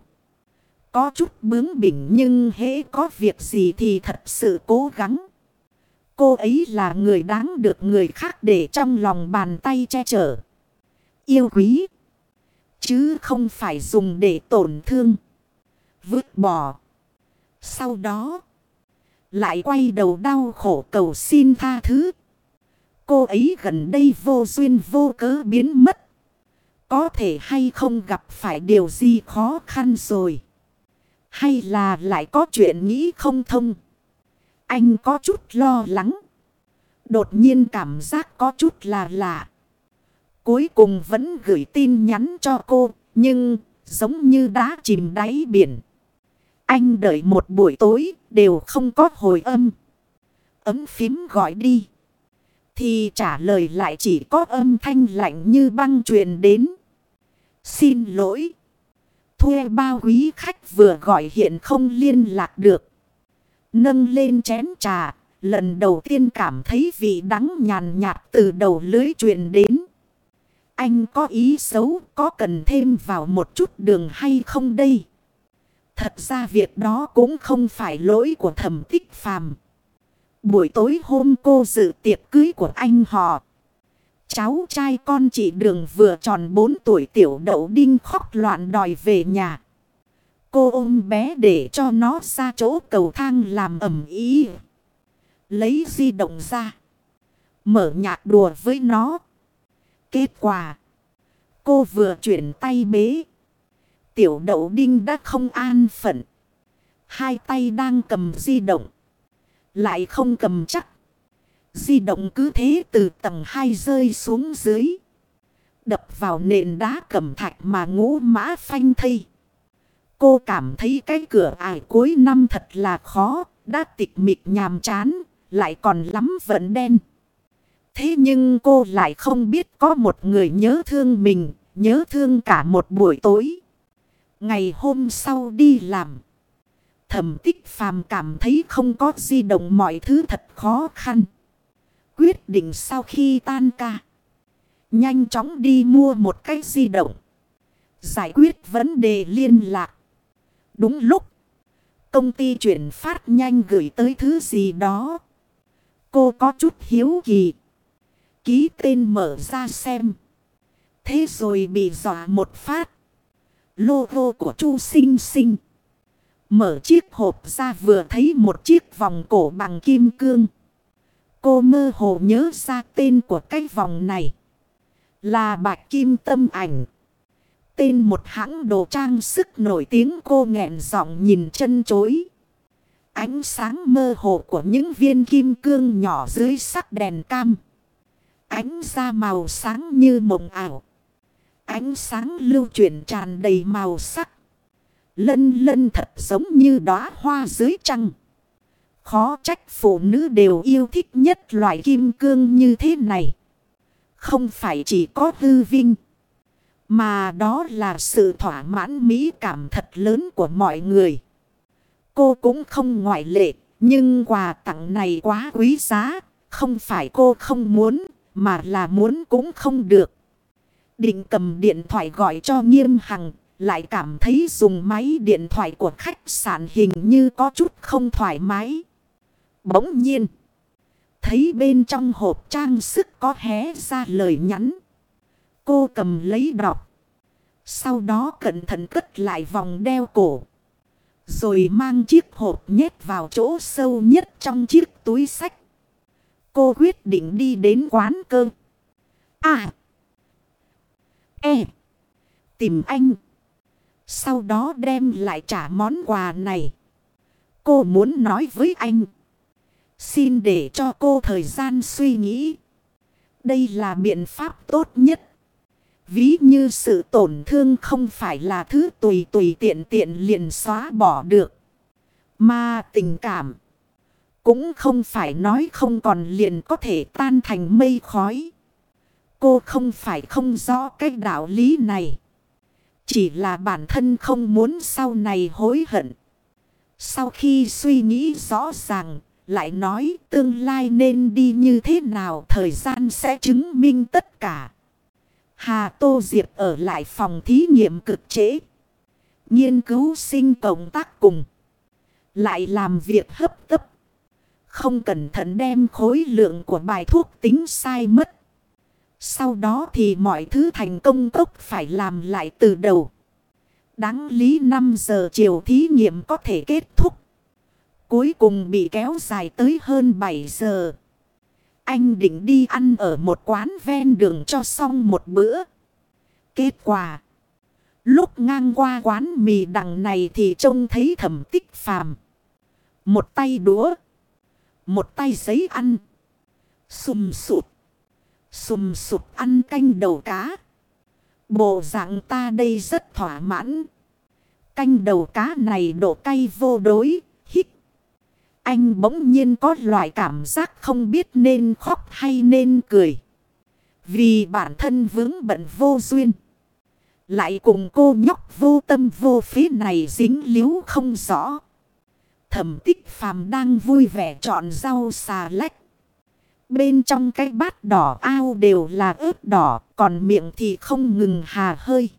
Có chút bướng bỉnh nhưng hễ có việc gì thì thật sự cố gắng. Cô ấy là người đáng được người khác để trong lòng bàn tay che chở. Yêu quý. Chứ không phải dùng để tổn thương. Vứt bỏ. Sau đó. Lại quay đầu đau khổ cầu xin tha thứ. Cô ấy gần đây vô duyên vô cớ biến mất. Có thể hay không gặp phải điều gì khó khăn rồi. Hay là lại có chuyện nghĩ không thông. Anh có chút lo lắng. Đột nhiên cảm giác có chút là lạ. Cuối cùng vẫn gửi tin nhắn cho cô. Nhưng giống như đá chìm đáy biển. Anh đợi một buổi tối, đều không có hồi âm. Ấm phím gọi đi. Thì trả lời lại chỉ có âm thanh lạnh như băng truyền đến. Xin lỗi. Thuê bao quý khách vừa gọi hiện không liên lạc được. Nâng lên chén trà. Lần đầu tiên cảm thấy vị đắng nhàn nhạt từ đầu lưới truyền đến. Anh có ý xấu, có cần thêm vào một chút đường hay không đây? Thật ra việc đó cũng không phải lỗi của thẩm tích phàm. Buổi tối hôm cô dự tiệc cưới của anh họ. Cháu trai con chị Đường vừa tròn 4 tuổi tiểu đậu đinh khóc loạn đòi về nhà. Cô ôm bé để cho nó ra chỗ cầu thang làm ẩm ý. Lấy di động ra. Mở nhạc đùa với nó. Kết quả. Cô vừa chuyển tay bế. Tiểu đậu đinh đã không an phận. Hai tay đang cầm di động. Lại không cầm chắc. Di động cứ thế từ tầng 2 rơi xuống dưới. Đập vào nền đá cẩm thạch mà ngũ mã phanh thây. Cô cảm thấy cái cửa ải cuối năm thật là khó. Đã tịch mịch nhàm chán. Lại còn lắm vận đen. Thế nhưng cô lại không biết có một người nhớ thương mình, nhớ thương cả một buổi tối. Ngày hôm sau đi làm. Thẩm tích phàm cảm thấy không có di động mọi thứ thật khó khăn. Quyết định sau khi tan ca. Nhanh chóng đi mua một cái di động. Giải quyết vấn đề liên lạc. Đúng lúc. Công ty chuyển phát nhanh gửi tới thứ gì đó. Cô có chút hiếu kỳ. Ký tên mở ra xem. Thế rồi bị dọa một phát. Logo của Chu Sinh Sinh. Mở chiếc hộp ra vừa thấy một chiếc vòng cổ bằng kim cương. Cô mơ hồ nhớ ra tên của cái vòng này. Là bạch kim tâm ảnh. Tên một hãng đồ trang sức nổi tiếng cô nghẹn giọng nhìn chân chối. Ánh sáng mơ hồ của những viên kim cương nhỏ dưới sắc đèn cam. Ánh ra màu sáng như mộng ảo. Ánh sáng lưu chuyển tràn đầy màu sắc. Lân lân thật giống như đóa hoa dưới trăng. Khó trách phụ nữ đều yêu thích nhất loại kim cương như thế này. Không phải chỉ có hư vinh. Mà đó là sự thỏa mãn mỹ cảm thật lớn của mọi người. Cô cũng không ngoại lệ. Nhưng quà tặng này quá quý giá. Không phải cô không muốn. Mà là muốn cũng không được. Định cầm điện thoại gọi cho nghiêm hằng. Lại cảm thấy dùng máy điện thoại của khách sạn hình như có chút không thoải mái. Bỗng nhiên. Thấy bên trong hộp trang sức có hé ra lời nhắn. Cô cầm lấy đọc. Sau đó cẩn thận cất lại vòng đeo cổ. Rồi mang chiếc hộp nhét vào chỗ sâu nhất trong chiếc túi sách. Cô quyết định đi đến quán cơm. À. E. Tìm anh. Sau đó đem lại trả món quà này. Cô muốn nói với anh. Xin để cho cô thời gian suy nghĩ. Đây là biện pháp tốt nhất. Ví như sự tổn thương không phải là thứ tùy tùy tiện tiện liền xóa bỏ được. Mà tình cảm. Cũng không phải nói không còn liền có thể tan thành mây khói. Cô không phải không rõ cái đạo lý này. Chỉ là bản thân không muốn sau này hối hận. Sau khi suy nghĩ rõ ràng, lại nói tương lai nên đi như thế nào, thời gian sẽ chứng minh tất cả. Hà Tô Diệp ở lại phòng thí nghiệm cực trễ. Nghiên cứu sinh cộng tác cùng. Lại làm việc hấp tấp. Không cẩn thận đem khối lượng của bài thuốc tính sai mất. Sau đó thì mọi thứ thành công tốc phải làm lại từ đầu. Đáng lý 5 giờ chiều thí nghiệm có thể kết thúc. Cuối cùng bị kéo dài tới hơn 7 giờ. Anh định đi ăn ở một quán ven đường cho xong một bữa. Kết quả. Lúc ngang qua quán mì đằng này thì trông thấy thẩm tích phàm. Một tay đũa. Một tay giấy ăn. Xùm sụt. Xùm sụt ăn canh đầu cá. Bộ dạng ta đây rất thỏa mãn. Canh đầu cá này độ cay vô đối. Anh bỗng nhiên có loại cảm giác không biết nên khóc hay nên cười. Vì bản thân vướng bận vô duyên. Lại cùng cô nhóc vô tâm vô phí này dính líu không rõ. Thẩm tích phàm đang vui vẻ chọn rau xà lách. Bên trong cái bát đỏ ao đều là ướp đỏ, còn miệng thì không ngừng hà hơi.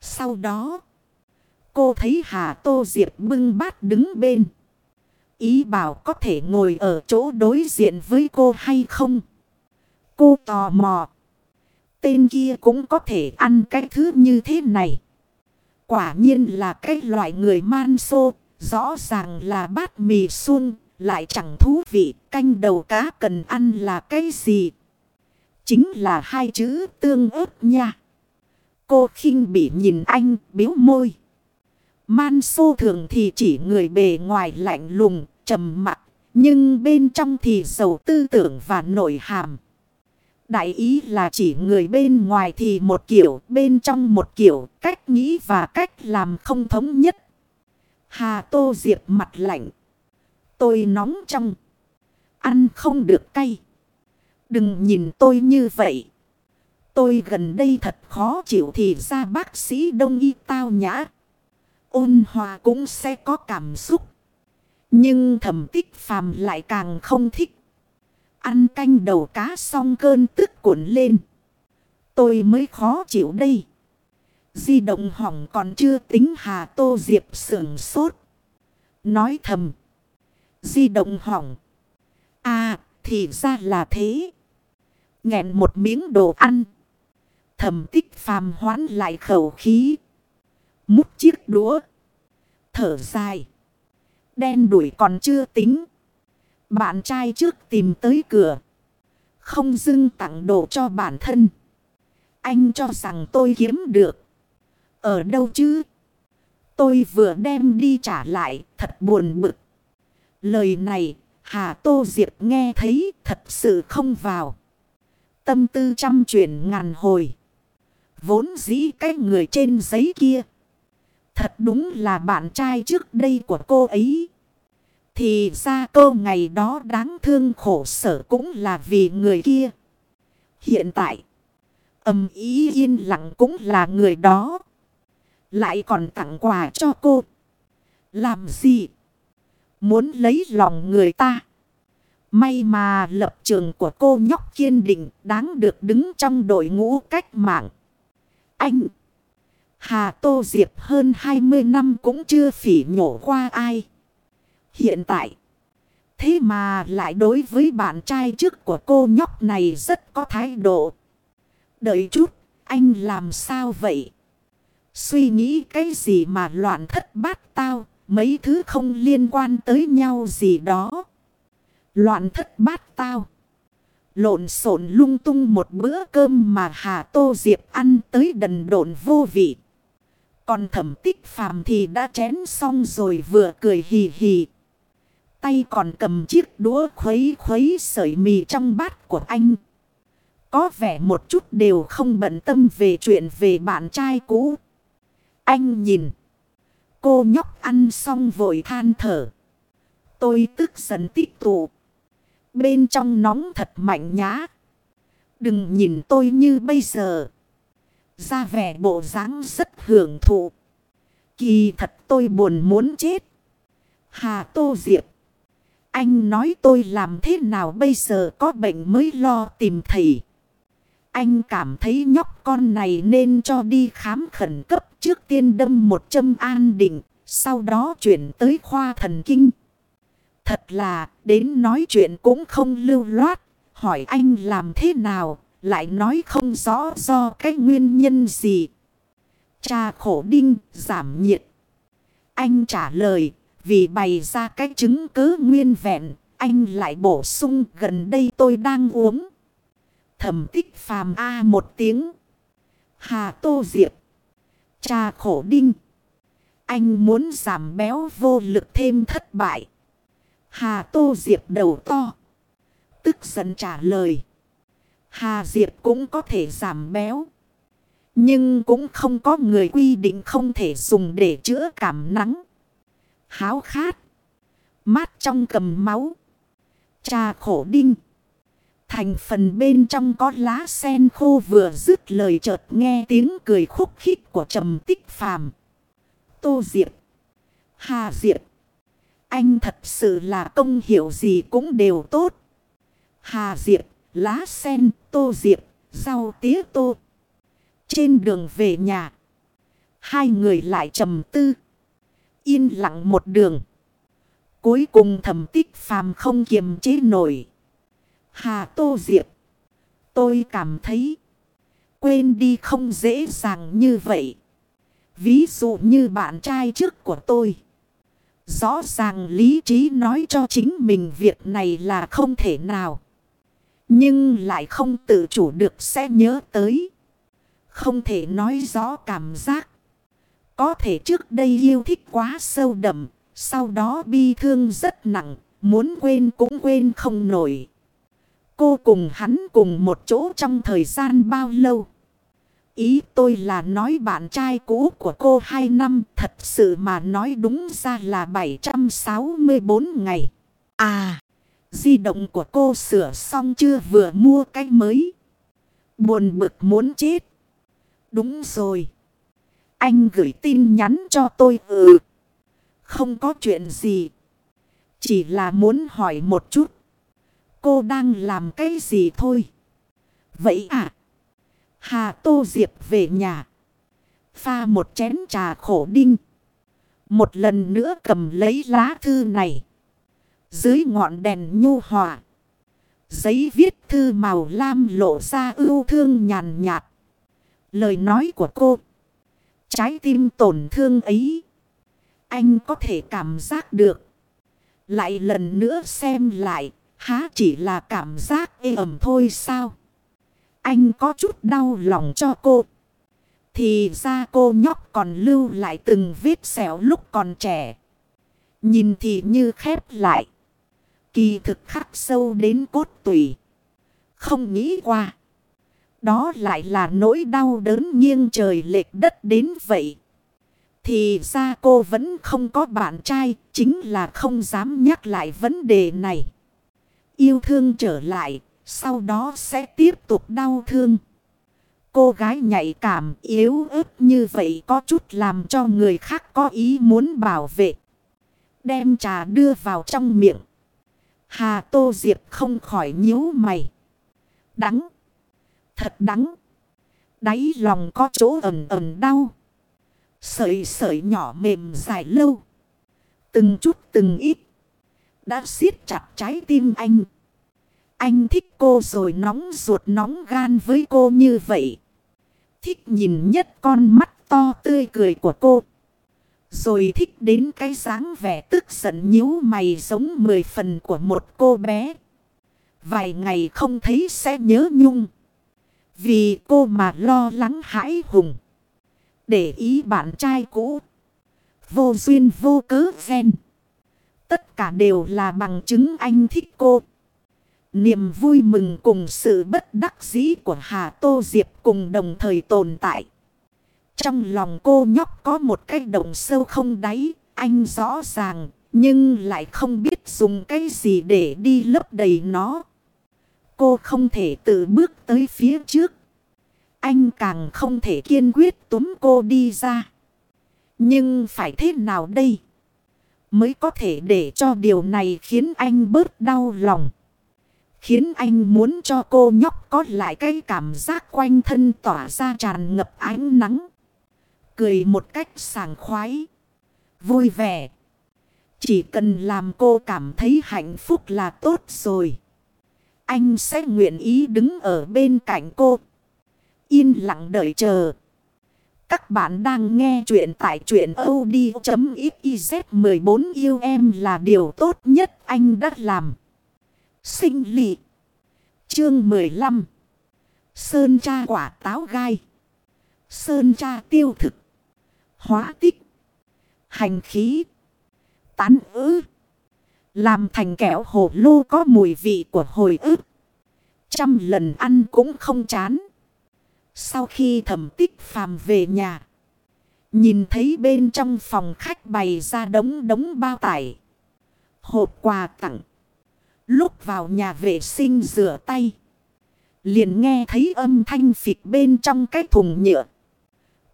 Sau đó, cô thấy Hà Tô Diệp bưng bát đứng bên. Ý bảo có thể ngồi ở chỗ đối diện với cô hay không. Cô tò mò. Tên kia cũng có thể ăn cái thứ như thế này. Quả nhiên là cái loại người man xô. Rõ ràng là bát mì xuông. Lại chẳng thú vị. Canh đầu cá cần ăn là cái gì? Chính là hai chữ tương ớt nha. Cô khinh bị nhìn anh biếu môi. Man xô thường thì chỉ người bề ngoài lạnh lùng, trầm mặc, nhưng bên trong thì sầu tư tưởng và nội hàm. Đại ý là chỉ người bên ngoài thì một kiểu, bên trong một kiểu, cách nghĩ và cách làm không thống nhất. Hà Tô Diệp mặt lạnh. Tôi nóng trong. Ăn không được cay. Đừng nhìn tôi như vậy. Tôi gần đây thật khó chịu thì ra bác sĩ đông y tao nhã. Ôn hòa cũng sẽ có cảm xúc. Nhưng thẩm tích phàm lại càng không thích. Ăn canh đầu cá xong cơn tức cuộn lên. Tôi mới khó chịu đây. Di động hỏng còn chưa tính Hà Tô Diệp sưởng sốt. Nói thầm. Di động hỏng. À thì ra là thế. nghẹn một miếng đồ ăn. Thẩm tích phàm hoán lại khẩu khí. Múc chiếc đũa. Thở dài. Đen đuổi còn chưa tính. Bạn trai trước tìm tới cửa. Không dưng tặng đồ cho bản thân. Anh cho rằng tôi kiếm được. Ở đâu chứ? Tôi vừa đem đi trả lại. Thật buồn bực. Lời này, Hà Tô Diệp nghe thấy thật sự không vào. Tâm tư trăm chuyển ngàn hồi. Vốn dĩ cái người trên giấy kia. Thật đúng là bạn trai trước đây của cô ấy. Thì ra cô ngày đó đáng thương khổ sở cũng là vì người kia. Hiện tại, âm ý yên lặng cũng là người đó. Lại còn tặng quà cho cô. Làm gì? Muốn lấy lòng người ta. May mà lập trường của cô nhóc kiên định đáng được đứng trong đội ngũ cách mạng. Anh! Hà Tô Diệp hơn 20 năm cũng chưa phỉ nhổ qua ai. Hiện tại, thế mà lại đối với bạn trai trước của cô nhóc này rất có thái độ. Đợi chút, anh làm sao vậy? Suy nghĩ cái gì mà loạn thất bát tao, mấy thứ không liên quan tới nhau gì đó. Loạn thất bát tao. Lộn xộn lung tung một bữa cơm mà Hà Tô Diệp ăn tới đần độn vô vị. Còn thẩm tích phàm thì đã chén xong rồi vừa cười hì hì. Tay còn cầm chiếc đũa khuấy khuấy sợi mì trong bát của anh. Có vẻ một chút đều không bận tâm về chuyện về bạn trai cũ. Anh nhìn. Cô nhóc ăn xong vội than thở. Tôi tức giận tích tụ. Bên trong nóng thật mạnh nhá. Đừng nhìn tôi như bây giờ. Ra vẻ bộ dáng rất hưởng thụ. Kỳ thật tôi buồn muốn chết. Hà Tô Diệp. Anh nói tôi làm thế nào bây giờ có bệnh mới lo tìm thầy. Anh cảm thấy nhóc con này nên cho đi khám khẩn cấp trước tiên đâm một châm an định. Sau đó chuyển tới khoa thần kinh. Thật là, đến nói chuyện cũng không lưu loát. Hỏi anh làm thế nào, lại nói không rõ do cái nguyên nhân gì. Cha khổ đinh, giảm nhiệt. Anh trả lời vì bày ra cái chứng cứ nguyên vẹn. Anh lại bổ sung gần đây tôi đang uống. Thẩm tích phàm A một tiếng. Hà Tô Diệp. Cha khổ đinh. Anh muốn giảm béo vô lực thêm thất bại. Hà Tô Diệp đầu to. Tức giận trả lời. Hà Diệp cũng có thể giảm béo. Nhưng cũng không có người quy định không thể dùng để chữa cảm nắng. Háo khát. Mát trong cầm máu. Trà khổ đinh. Thành phần bên trong có lá sen khô vừa dứt lời chợt nghe tiếng cười khúc khích của trầm tích phàm. Tô Diệp. Hà Diệp. Anh thật sự là công hiểu gì cũng đều tốt. Hà Diệp, lá sen, tô diệp, rau tía tô. Trên đường về nhà. Hai người lại trầm tư. Yên lặng một đường. Cuối cùng thẩm tích phàm không kiềm chế nổi. Hà tô diệp. Tôi cảm thấy. Quên đi không dễ dàng như vậy. Ví dụ như bạn trai trước của tôi. Rõ ràng lý trí nói cho chính mình việc này là không thể nào. Nhưng lại không tự chủ được sẽ nhớ tới. Không thể nói rõ cảm giác. Có thể trước đây yêu thích quá sâu đậm. Sau đó bi thương rất nặng. Muốn quên cũng quên không nổi. Cô cùng hắn cùng một chỗ trong thời gian bao lâu. Ý tôi là nói bạn trai cũ của cô 2 năm thật sự mà nói đúng ra là 764 ngày. À, Di động của cô sửa xong chưa vừa mua cái mới. Buồn bực muốn chết. Đúng rồi. Anh gửi tin nhắn cho tôi ừ. Không có chuyện gì. Chỉ là muốn hỏi một chút. Cô đang làm cái gì thôi. Vậy à. Hà Tô Diệp về nhà. Pha một chén trà khổ đinh. Một lần nữa cầm lấy lá thư này. Dưới ngọn đèn nhu hòa. Giấy viết thư màu lam lộ ra ưu thương nhàn nhạt. Lời nói của cô. Trái tim tổn thương ấy. Anh có thể cảm giác được. Lại lần nữa xem lại. Há chỉ là cảm giác ê ẩm thôi sao? Anh có chút đau lòng cho cô. Thì ra cô nhóc còn lưu lại từng vết xẻo lúc còn trẻ. Nhìn thì như khép lại. Kỳ thực khắc sâu đến cốt tủy. Không nghĩ qua. Đó lại là nỗi đau đớn nghiêng trời lệch đất đến vậy. Thì ra cô vẫn không có bạn trai. Chính là không dám nhắc lại vấn đề này. Yêu thương trở lại. Sau đó sẽ tiếp tục đau thương. Cô gái nhạy cảm, yếu ớt như vậy có chút làm cho người khác có ý muốn bảo vệ. Đem trà đưa vào trong miệng. Hà Tô Diệp không khỏi nhíu mày. Đắng. Thật đắng. Đáy lòng có chỗ ẩn ẩn đau. Sợi sợi nhỏ mềm dài lâu. Từng chút từng ít. Đã siết chặt trái tim anh. Anh thích cô rồi nóng ruột nóng gan với cô như vậy. Thích nhìn nhất con mắt to tươi cười của cô. Rồi thích đến cái dáng vẻ tức giận nhíu mày giống mười phần của một cô bé. Vài ngày không thấy sẽ nhớ nhung. Vì cô mà lo lắng hãi hùng. Để ý bạn trai cũ. Vô duyên vô cớ ghen. Tất cả đều là bằng chứng anh thích cô. Niềm vui mừng cùng sự bất đắc dĩ của Hà Tô Diệp cùng đồng thời tồn tại. Trong lòng cô nhóc có một cái động sâu không đáy, anh rõ ràng, nhưng lại không biết dùng cái gì để đi lấp đầy nó. Cô không thể tự bước tới phía trước. Anh càng không thể kiên quyết túm cô đi ra. Nhưng phải thế nào đây? Mới có thể để cho điều này khiến anh bớt đau lòng. Khiến anh muốn cho cô nhóc có lại cái cảm giác quanh thân tỏa ra tràn ngập ánh nắng. Cười một cách sảng khoái. Vui vẻ. Chỉ cần làm cô cảm thấy hạnh phúc là tốt rồi. Anh sẽ nguyện ý đứng ở bên cạnh cô. Yên lặng đợi chờ. Các bạn đang nghe chuyện tại chuyện od.xyz 14 yêu em là điều tốt nhất anh đã làm. Sinh lị. Chương 15. Sơn tra quả táo gai. Sơn tra tiêu thực. Hóa tích. Hành khí. Tán ư. Làm thành kẹo hồ lô có mùi vị của hồi ức. Trăm lần ăn cũng không chán. Sau khi thẩm tích phàm về nhà. Nhìn thấy bên trong phòng khách bày ra đống đống bao tải. Hộp quà tặng. Lúc vào nhà vệ sinh rửa tay. Liền nghe thấy âm thanh phịch bên trong cái thùng nhựa.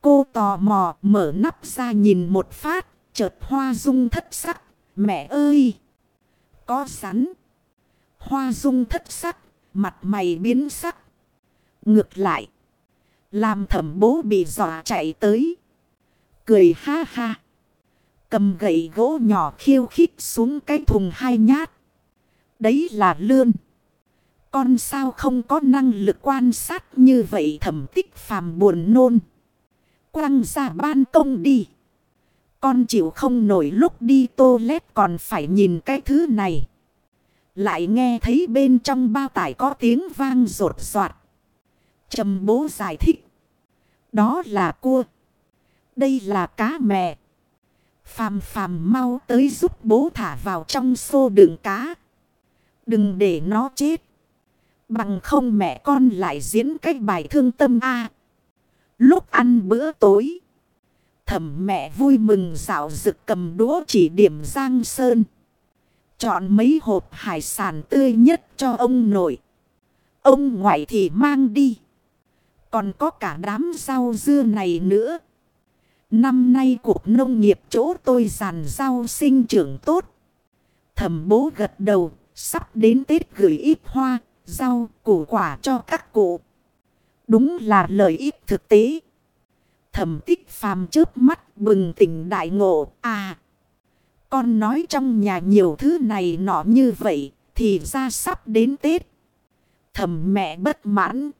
Cô tò mò mở nắp ra nhìn một phát. Chợt hoa dung thất sắc. Mẹ ơi! Có sắn. Hoa dung thất sắc. Mặt mày biến sắc. Ngược lại. Làm thẩm bố bị dọa chạy tới. Cười ha ha. Cầm gậy gỗ nhỏ khiêu khích xuống cái thùng hai nhát. Đấy là lươn. Con sao không có năng lực quan sát như vậy thẩm tích phàm buồn nôn. Quăng ra ban công đi. Con chịu không nổi lúc đi toilet còn phải nhìn cái thứ này. Lại nghe thấy bên trong bao tải có tiếng vang rột soạt. Trầm bố giải thích. Đó là cua. Đây là cá mẹ. Phàm phàm mau tới giúp bố thả vào trong xô đựng cá. Đừng để nó chết. Bằng không mẹ con lại diễn cách bài thương tâm a Lúc ăn bữa tối. Thẩm mẹ vui mừng dạo rực cầm đũa chỉ điểm Giang Sơn. Chọn mấy hộp hải sản tươi nhất cho ông nội. Ông ngoại thì mang đi. Còn có cả đám rau dưa này nữa. Năm nay cuộc nông nghiệp chỗ tôi giàn rau sinh trưởng tốt. Thẩm bố gật đầu, sắp đến Tết gửi ít hoa, rau, củ quả cho các cụ. Đúng là lợi ích thực tế. Thẩm tích phàm chớp mắt bừng tỉnh đại ngộ. À, con nói trong nhà nhiều thứ này nọ như vậy, thì ra sắp đến Tết. thầm mẹ bất mãn.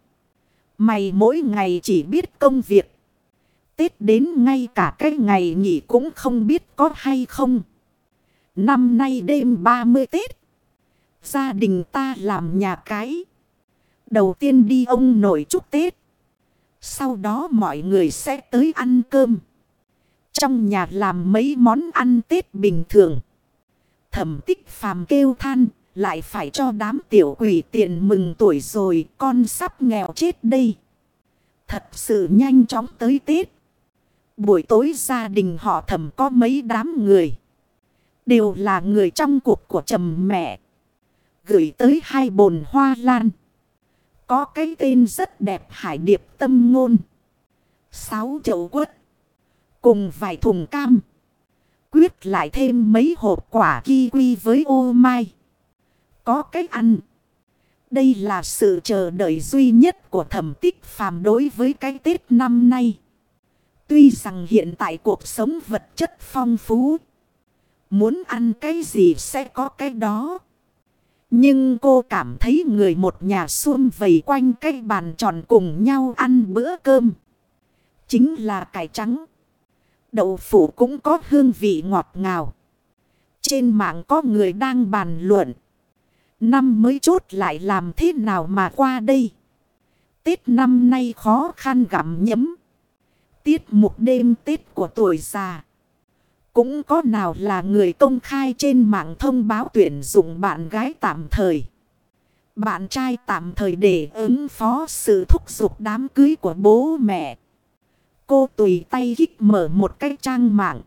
Mày mỗi ngày chỉ biết công việc. Tết đến ngay cả cái ngày nghỉ cũng không biết có hay không. Năm nay đêm 30 Tết. Gia đình ta làm nhà cái. Đầu tiên đi ông nội chúc Tết. Sau đó mọi người sẽ tới ăn cơm. Trong nhà làm mấy món ăn Tết bình thường. Thẩm tích phàm kêu than. Lại phải cho đám tiểu quỷ tiền mừng tuổi rồi. Con sắp nghèo chết đây. Thật sự nhanh chóng tới Tết. Buổi tối gia đình họ thẩm có mấy đám người. Đều là người trong cuộc của trầm mẹ. Gửi tới hai bồn hoa lan. Có cái tên rất đẹp hải điệp tâm ngôn. Sáu chậu quất. Cùng vài thùng cam. Quyết lại thêm mấy hộp quả kiwi với ô mai. Có cách ăn. Đây là sự chờ đợi duy nhất của thẩm tích phàm đối với cái Tết năm nay. Tuy rằng hiện tại cuộc sống vật chất phong phú. Muốn ăn cái gì sẽ có cái đó. Nhưng cô cảm thấy người một nhà xuông vầy quanh cái bàn tròn cùng nhau ăn bữa cơm. Chính là cải trắng. Đậu phụ cũng có hương vị ngọt ngào. Trên mạng có người đang bàn luận. Năm mới chốt lại làm thế nào mà qua đây. Tết năm nay khó khăn gặm nhấm. Tiết mục đêm Tết của tuổi già. Cũng có nào là người công khai trên mạng thông báo tuyển dụng bạn gái tạm thời. Bạn trai tạm thời để ứng phó sự thúc giục đám cưới của bố mẹ. Cô tùy tay kích mở một cái trang mạng.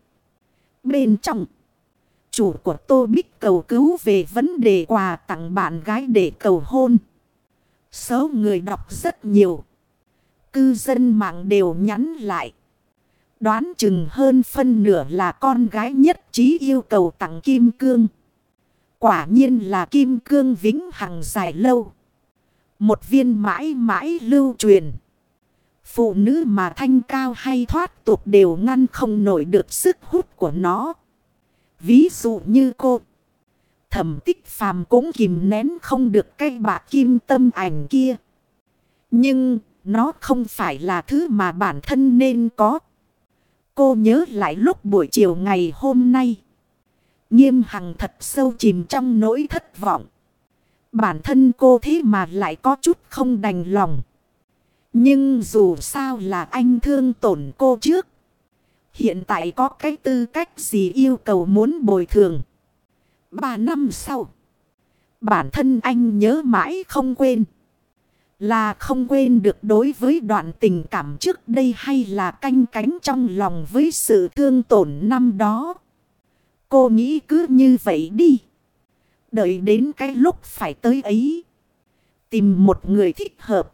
Bên trong, chủ của Tô Bích cầu cứu về vấn đề quà tặng bạn gái để cầu hôn. Số người đọc rất nhiều. Cư dân mạng đều nhắn lại. Đoán chừng hơn phân nửa là con gái nhất trí yêu cầu tặng kim cương. Quả nhiên là kim cương vĩnh hằng dài lâu. Một viên mãi mãi lưu truyền. Phụ nữ mà thanh cao hay thoát tục đều ngăn không nổi được sức hút của nó. Ví dụ như cô. Thẩm tích phàm cũng kìm nén không được cây bạc kim tâm ảnh kia. Nhưng, nó không phải là thứ mà bản thân nên có. Cô nhớ lại lúc buổi chiều ngày hôm nay. Nghiêm hằng thật sâu chìm trong nỗi thất vọng. Bản thân cô thế mà lại có chút không đành lòng. Nhưng dù sao là anh thương tổn cô trước. Hiện tại có cái tư cách gì yêu cầu muốn bồi thường. Ba năm sau. Bản thân anh nhớ mãi không quên. Là không quên được đối với đoạn tình cảm trước đây hay là canh cánh trong lòng với sự thương tổn năm đó. Cô nghĩ cứ như vậy đi. Đợi đến cái lúc phải tới ấy. Tìm một người thích hợp.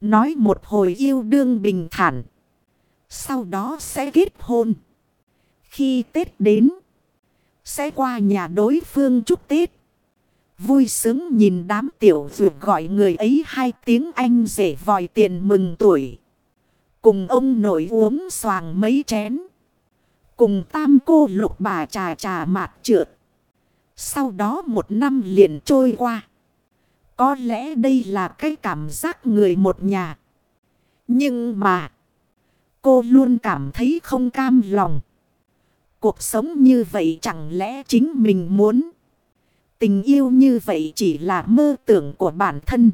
Nói một hồi yêu đương bình thản. Sau đó sẽ kết hôn. Khi Tết đến. Sẽ qua nhà đối phương chúc Tết. Vui sướng nhìn đám tiểu vượt gọi người ấy hai tiếng anh rể vòi tiền mừng tuổi. Cùng ông nội uống xoàng mấy chén. Cùng tam cô lục bà trà trà mạt trượt. Sau đó một năm liền trôi qua. Có lẽ đây là cái cảm giác người một nhà. Nhưng mà. Cô luôn cảm thấy không cam lòng. Cuộc sống như vậy chẳng lẽ chính mình muốn. Tình yêu như vậy chỉ là mơ tưởng của bản thân.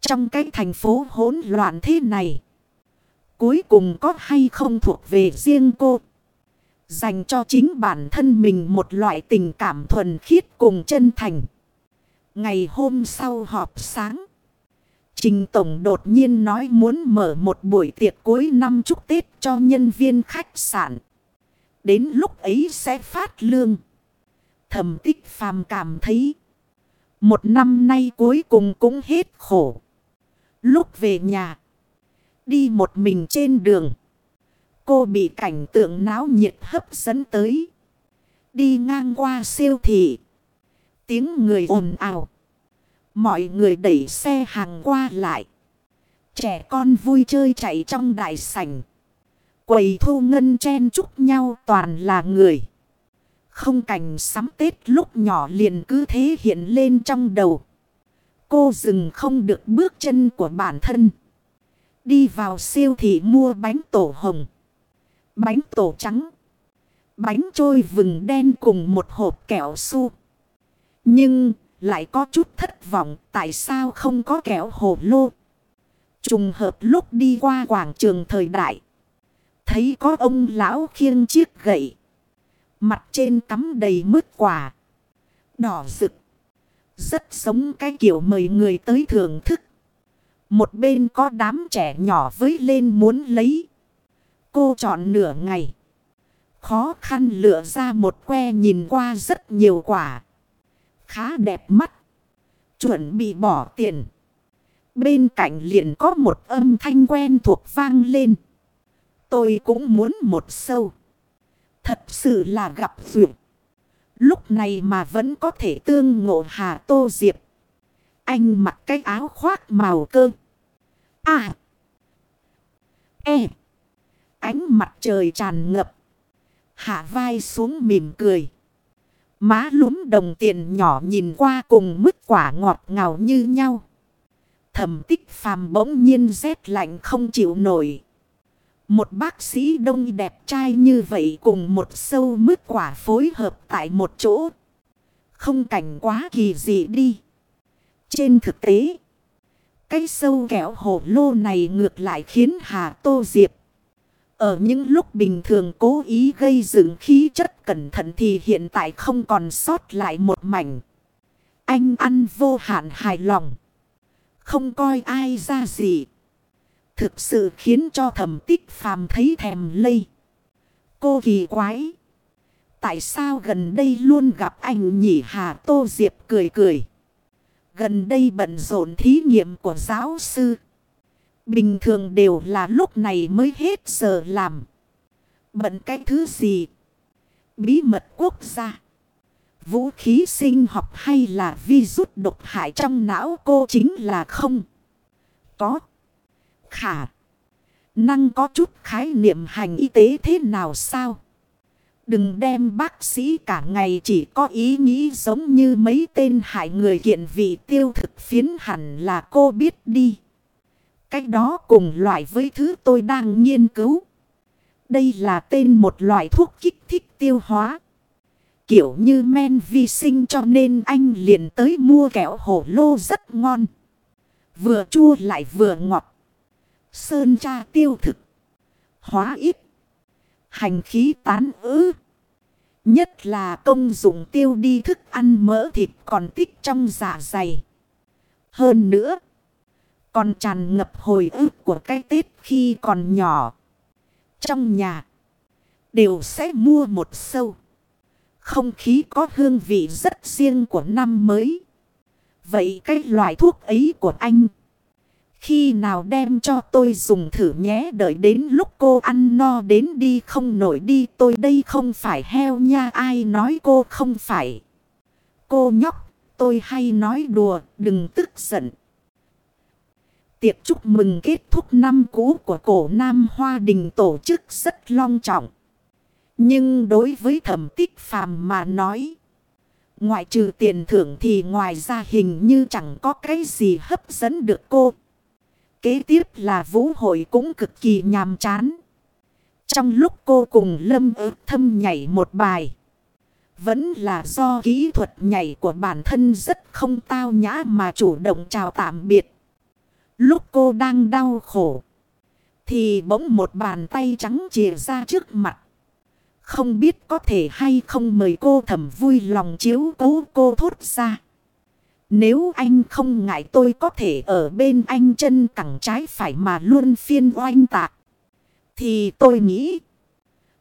Trong cái thành phố hỗn loạn thế này. Cuối cùng có hay không thuộc về riêng cô. Dành cho chính bản thân mình một loại tình cảm thuần khiết cùng chân thành. Ngày hôm sau họp sáng. Trình Tổng đột nhiên nói muốn mở một buổi tiệc cuối năm chúc Tết cho nhân viên khách sạn. Đến lúc ấy sẽ phát lương thầm tích phàm cảm thấy. Một năm nay cuối cùng cũng hết khổ. Lúc về nhà. Đi một mình trên đường. Cô bị cảnh tượng náo nhiệt hấp dẫn tới. Đi ngang qua siêu thị. Tiếng người ồn ào. Mọi người đẩy xe hàng qua lại. Trẻ con vui chơi chạy trong đại sảnh. Quầy thu ngân chen chúc nhau toàn là người. Không cảnh sắm Tết lúc nhỏ liền cứ thế hiện lên trong đầu. Cô dừng không được bước chân của bản thân. Đi vào siêu thị mua bánh tổ hồng. Bánh tổ trắng. Bánh trôi vừng đen cùng một hộp kẹo su. Nhưng lại có chút thất vọng, tại sao không có kẹo hồ lô. Trùng hợp lúc đi qua quảng trường thời đại. Thấy có ông lão khiêng chiếc gậy. Mặt trên cắm đầy mứt quả. Đỏ rực. Rất giống cái kiểu mời người tới thưởng thức. Một bên có đám trẻ nhỏ với lên muốn lấy. Cô chọn nửa ngày. Khó khăn lựa ra một que nhìn qua rất nhiều quả. Khá đẹp mắt. Chuẩn bị bỏ tiền. Bên cạnh liền có một âm thanh quen thuộc vang lên. Tôi cũng muốn một sâu. Thật sự là gặp vượt. Lúc này mà vẫn có thể tương ngộ Hà Tô Diệp. Anh mặc cái áo khoác màu cơ. À. E. Ánh mặt trời tràn ngập. Hạ vai xuống mỉm cười. Má lúm đồng tiền nhỏ nhìn qua cùng mứt quả ngọt ngào như nhau. Thẩm tích phàm bỗng nhiên rét lạnh không chịu nổi. Một bác sĩ đông đẹp trai như vậy cùng một sâu mứt quả phối hợp tại một chỗ. Không cảnh quá kỳ dị đi. Trên thực tế, cái sâu kẹo hổ lô này ngược lại khiến Hà Tô Diệp. Ở những lúc bình thường cố ý gây dựng khí chất cẩn thận thì hiện tại không còn sót lại một mảnh. Anh ăn vô hạn hài lòng. Không coi ai ra gì. Thực sự khiến cho thẩm tích phàm thấy thèm lây. Cô kỳ quái. Tại sao gần đây luôn gặp anh nhỉ Hà Tô Diệp cười cười. Gần đây bận rộn thí nghiệm của giáo sư. Bình thường đều là lúc này mới hết giờ làm. Bận cái thứ gì? Bí mật quốc gia. Vũ khí sinh học hay là vi rút độc hại trong não cô chính là không. Có. Khả. Năng có chút khái niệm hành y tế thế nào sao? Đừng đem bác sĩ cả ngày chỉ có ý nghĩ giống như mấy tên hại người kiện vị tiêu thực phiến hẳn là cô biết đi. Cách đó cùng loại với thứ tôi đang nghiên cứu. Đây là tên một loại thuốc kích thích tiêu hóa. Kiểu như men vi sinh cho nên anh liền tới mua kẹo hổ lô rất ngon. Vừa chua lại vừa ngọt. Sơn tra tiêu thực. Hóa ít. Hành khí tán ứ. Nhất là công dụng tiêu đi thức ăn mỡ thịt còn tích trong dạ dày. Hơn nữa. Còn tràn ngập hồi ức của cái Tết khi còn nhỏ. Trong nhà. Đều sẽ mua một sâu. Không khí có hương vị rất riêng của năm mới. Vậy cái loại thuốc ấy của anh khi nào đem cho tôi dùng thử nhé, đợi đến lúc cô ăn no đến đi không nổi đi, tôi đây không phải heo nha, ai nói cô không phải. Cô nhóc, tôi hay nói đùa, đừng tức giận. Tiệc chúc mừng kết thúc năm cũ của cổ Nam Hoa Đình tổ chức rất long trọng. Nhưng đối với thẩm tích phàm mà nói. Ngoại trừ tiền thưởng thì ngoài ra hình như chẳng có cái gì hấp dẫn được cô. Kế tiếp là vũ hội cũng cực kỳ nhàm chán. Trong lúc cô cùng Lâm ước thâm nhảy một bài. Vẫn là do kỹ thuật nhảy của bản thân rất không tao nhã mà chủ động chào tạm biệt. Lúc cô đang đau khổ. Thì bỗng một bàn tay trắng chìa ra trước mặt. Không biết có thể hay không mời cô thầm vui lòng chiếu cố cô thốt ra. Nếu anh không ngại tôi có thể ở bên anh chân cẳng trái phải mà luôn phiên oanh tạc. Thì tôi nghĩ.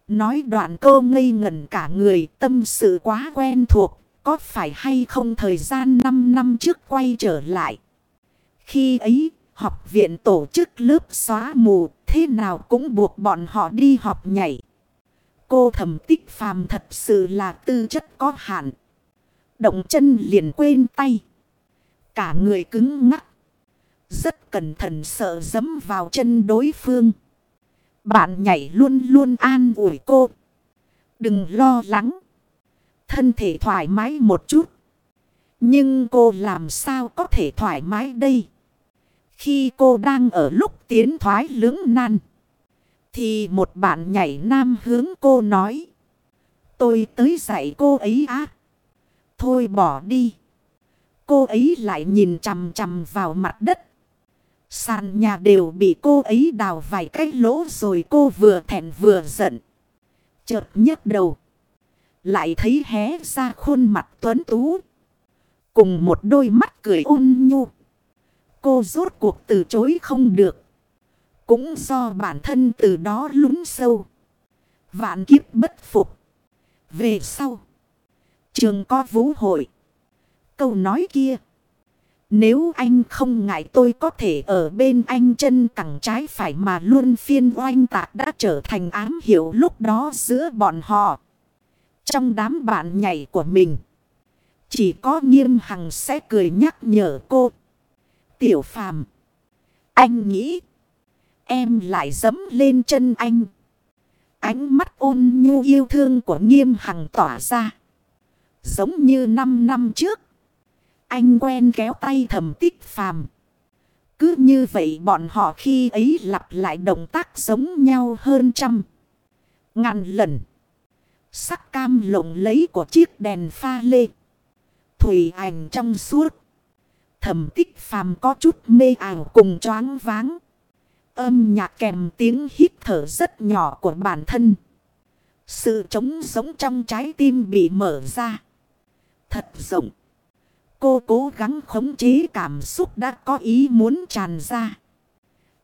Nói đoạn cô ngây ngẩn cả người tâm sự quá quen thuộc. có phải hay không thời gian 5 năm trước quay trở lại. Khi ấy, học viện tổ chức lớp xóa mù, thế nào cũng buộc bọn họ đi học nhảy. Cô thẩm tích phàm thật sự là tư chất có hạn. Động chân liền quên tay. Cả người cứng ngắc. Rất cẩn thận sợ dấm vào chân đối phương. Bạn nhảy luôn luôn an ủi cô. Đừng lo lắng. Thân thể thoải mái một chút. Nhưng cô làm sao có thể thoải mái đây? Khi cô đang ở lúc tiến thoái lưỡng nan. Thì một bạn nhảy nam hướng cô nói. Tôi tới dạy cô ấy á. Thôi bỏ đi. Cô ấy lại nhìn chằm chằm vào mặt đất. Sàn nhà đều bị cô ấy đào vài cái lỗ rồi cô vừa thẹn vừa giận. Chợt nhấc đầu. Lại thấy hé ra khuôn mặt tuấn tú. Cùng một đôi mắt cười ôn nhu. Cô rốt cuộc từ chối không được. Cũng do bản thân từ đó lún sâu. Vạn kiếp bất phục. Về sau. Trường có vũ hội. Câu nói kia. Nếu anh không ngại tôi có thể ở bên anh chân cẳng trái phải mà luôn phiên oanh tạc đã trở thành ám hiệu lúc đó giữa bọn họ. Trong đám bạn nhảy của mình. Chỉ có nghiêm hằng sẽ cười nhắc nhở cô. Tiểu phàm. Anh nghĩ. Em lại dấm lên chân anh. Ánh mắt ôn nhu yêu thương của nghiêm hằng tỏa ra. Giống như 5 năm trước. Anh quen kéo tay thẩm tích phàm. Cứ như vậy bọn họ khi ấy lặp lại động tác giống nhau hơn trăm. Ngàn lần. Sắc cam lộng lấy của chiếc đèn pha lê. Thủy ảnh trong suốt. Thẩm tích phàm có chút mê ảo cùng choáng váng. Âm nhạc kèm tiếng hít thở rất nhỏ của bản thân. Sự trống sống trong trái tim bị mở ra. Thật rộng. Cô cố gắng khống chế cảm xúc đã có ý muốn tràn ra.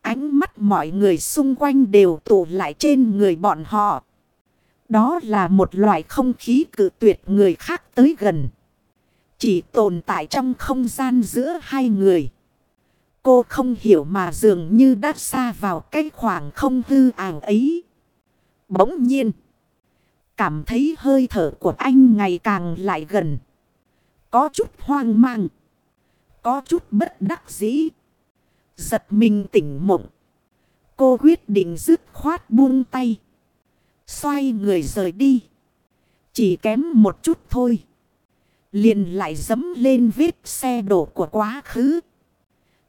Ánh mắt mọi người xung quanh đều tụ lại trên người bọn họ. Đó là một loại không khí cự tuyệt người khác tới gần. Chỉ tồn tại trong không gian giữa hai người. Cô không hiểu mà dường như đã xa vào cái khoảng không hư ảo ấy. Bỗng nhiên. Cảm thấy hơi thở của anh ngày càng lại gần. Có chút hoang mang. Có chút bất đắc dĩ. Giật mình tỉnh mộng. Cô quyết định dứt khoát buông tay. Xoay người rời đi. Chỉ kém một chút thôi. Liền lại dấm lên vết xe đổ của quá khứ.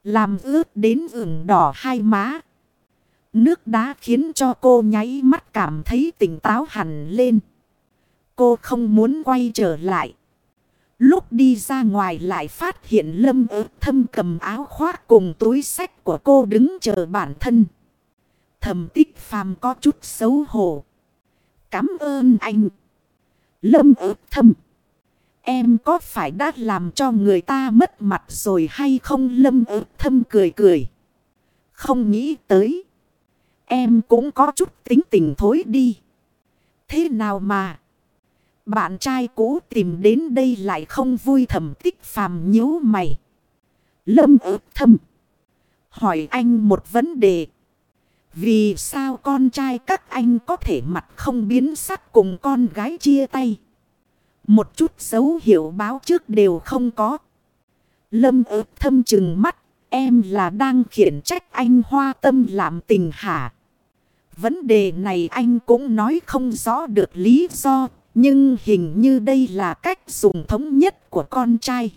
Làm ướt đến ửng đỏ hai má. Nước đá khiến cho cô nháy mắt cảm thấy tỉnh táo hẳn lên. Cô không muốn quay trở lại. Lúc đi ra ngoài lại phát hiện lâm ớt thâm cầm áo khoác cùng túi sách của cô đứng chờ bản thân. Thầm tích phàm có chút xấu hổ. Cảm ơn anh. Lâm ớt thâm. Em có phải đã làm cho người ta mất mặt rồi hay không lâm ớt thâm cười cười. Không nghĩ tới. Em cũng có chút tính tình thối đi. Thế nào mà. Bạn trai cũ tìm đến đây lại không vui thầm tích phàm nhíu mày. Lâm ướp thâm. Hỏi anh một vấn đề. Vì sao con trai các anh có thể mặt không biến sắc cùng con gái chia tay? Một chút dấu hiệu báo trước đều không có. Lâm ướp thâm chừng mắt. Em là đang khiển trách anh hoa tâm làm tình hả? Vấn đề này anh cũng nói không rõ được lý do. Nhưng hình như đây là cách dùng thống nhất của con trai.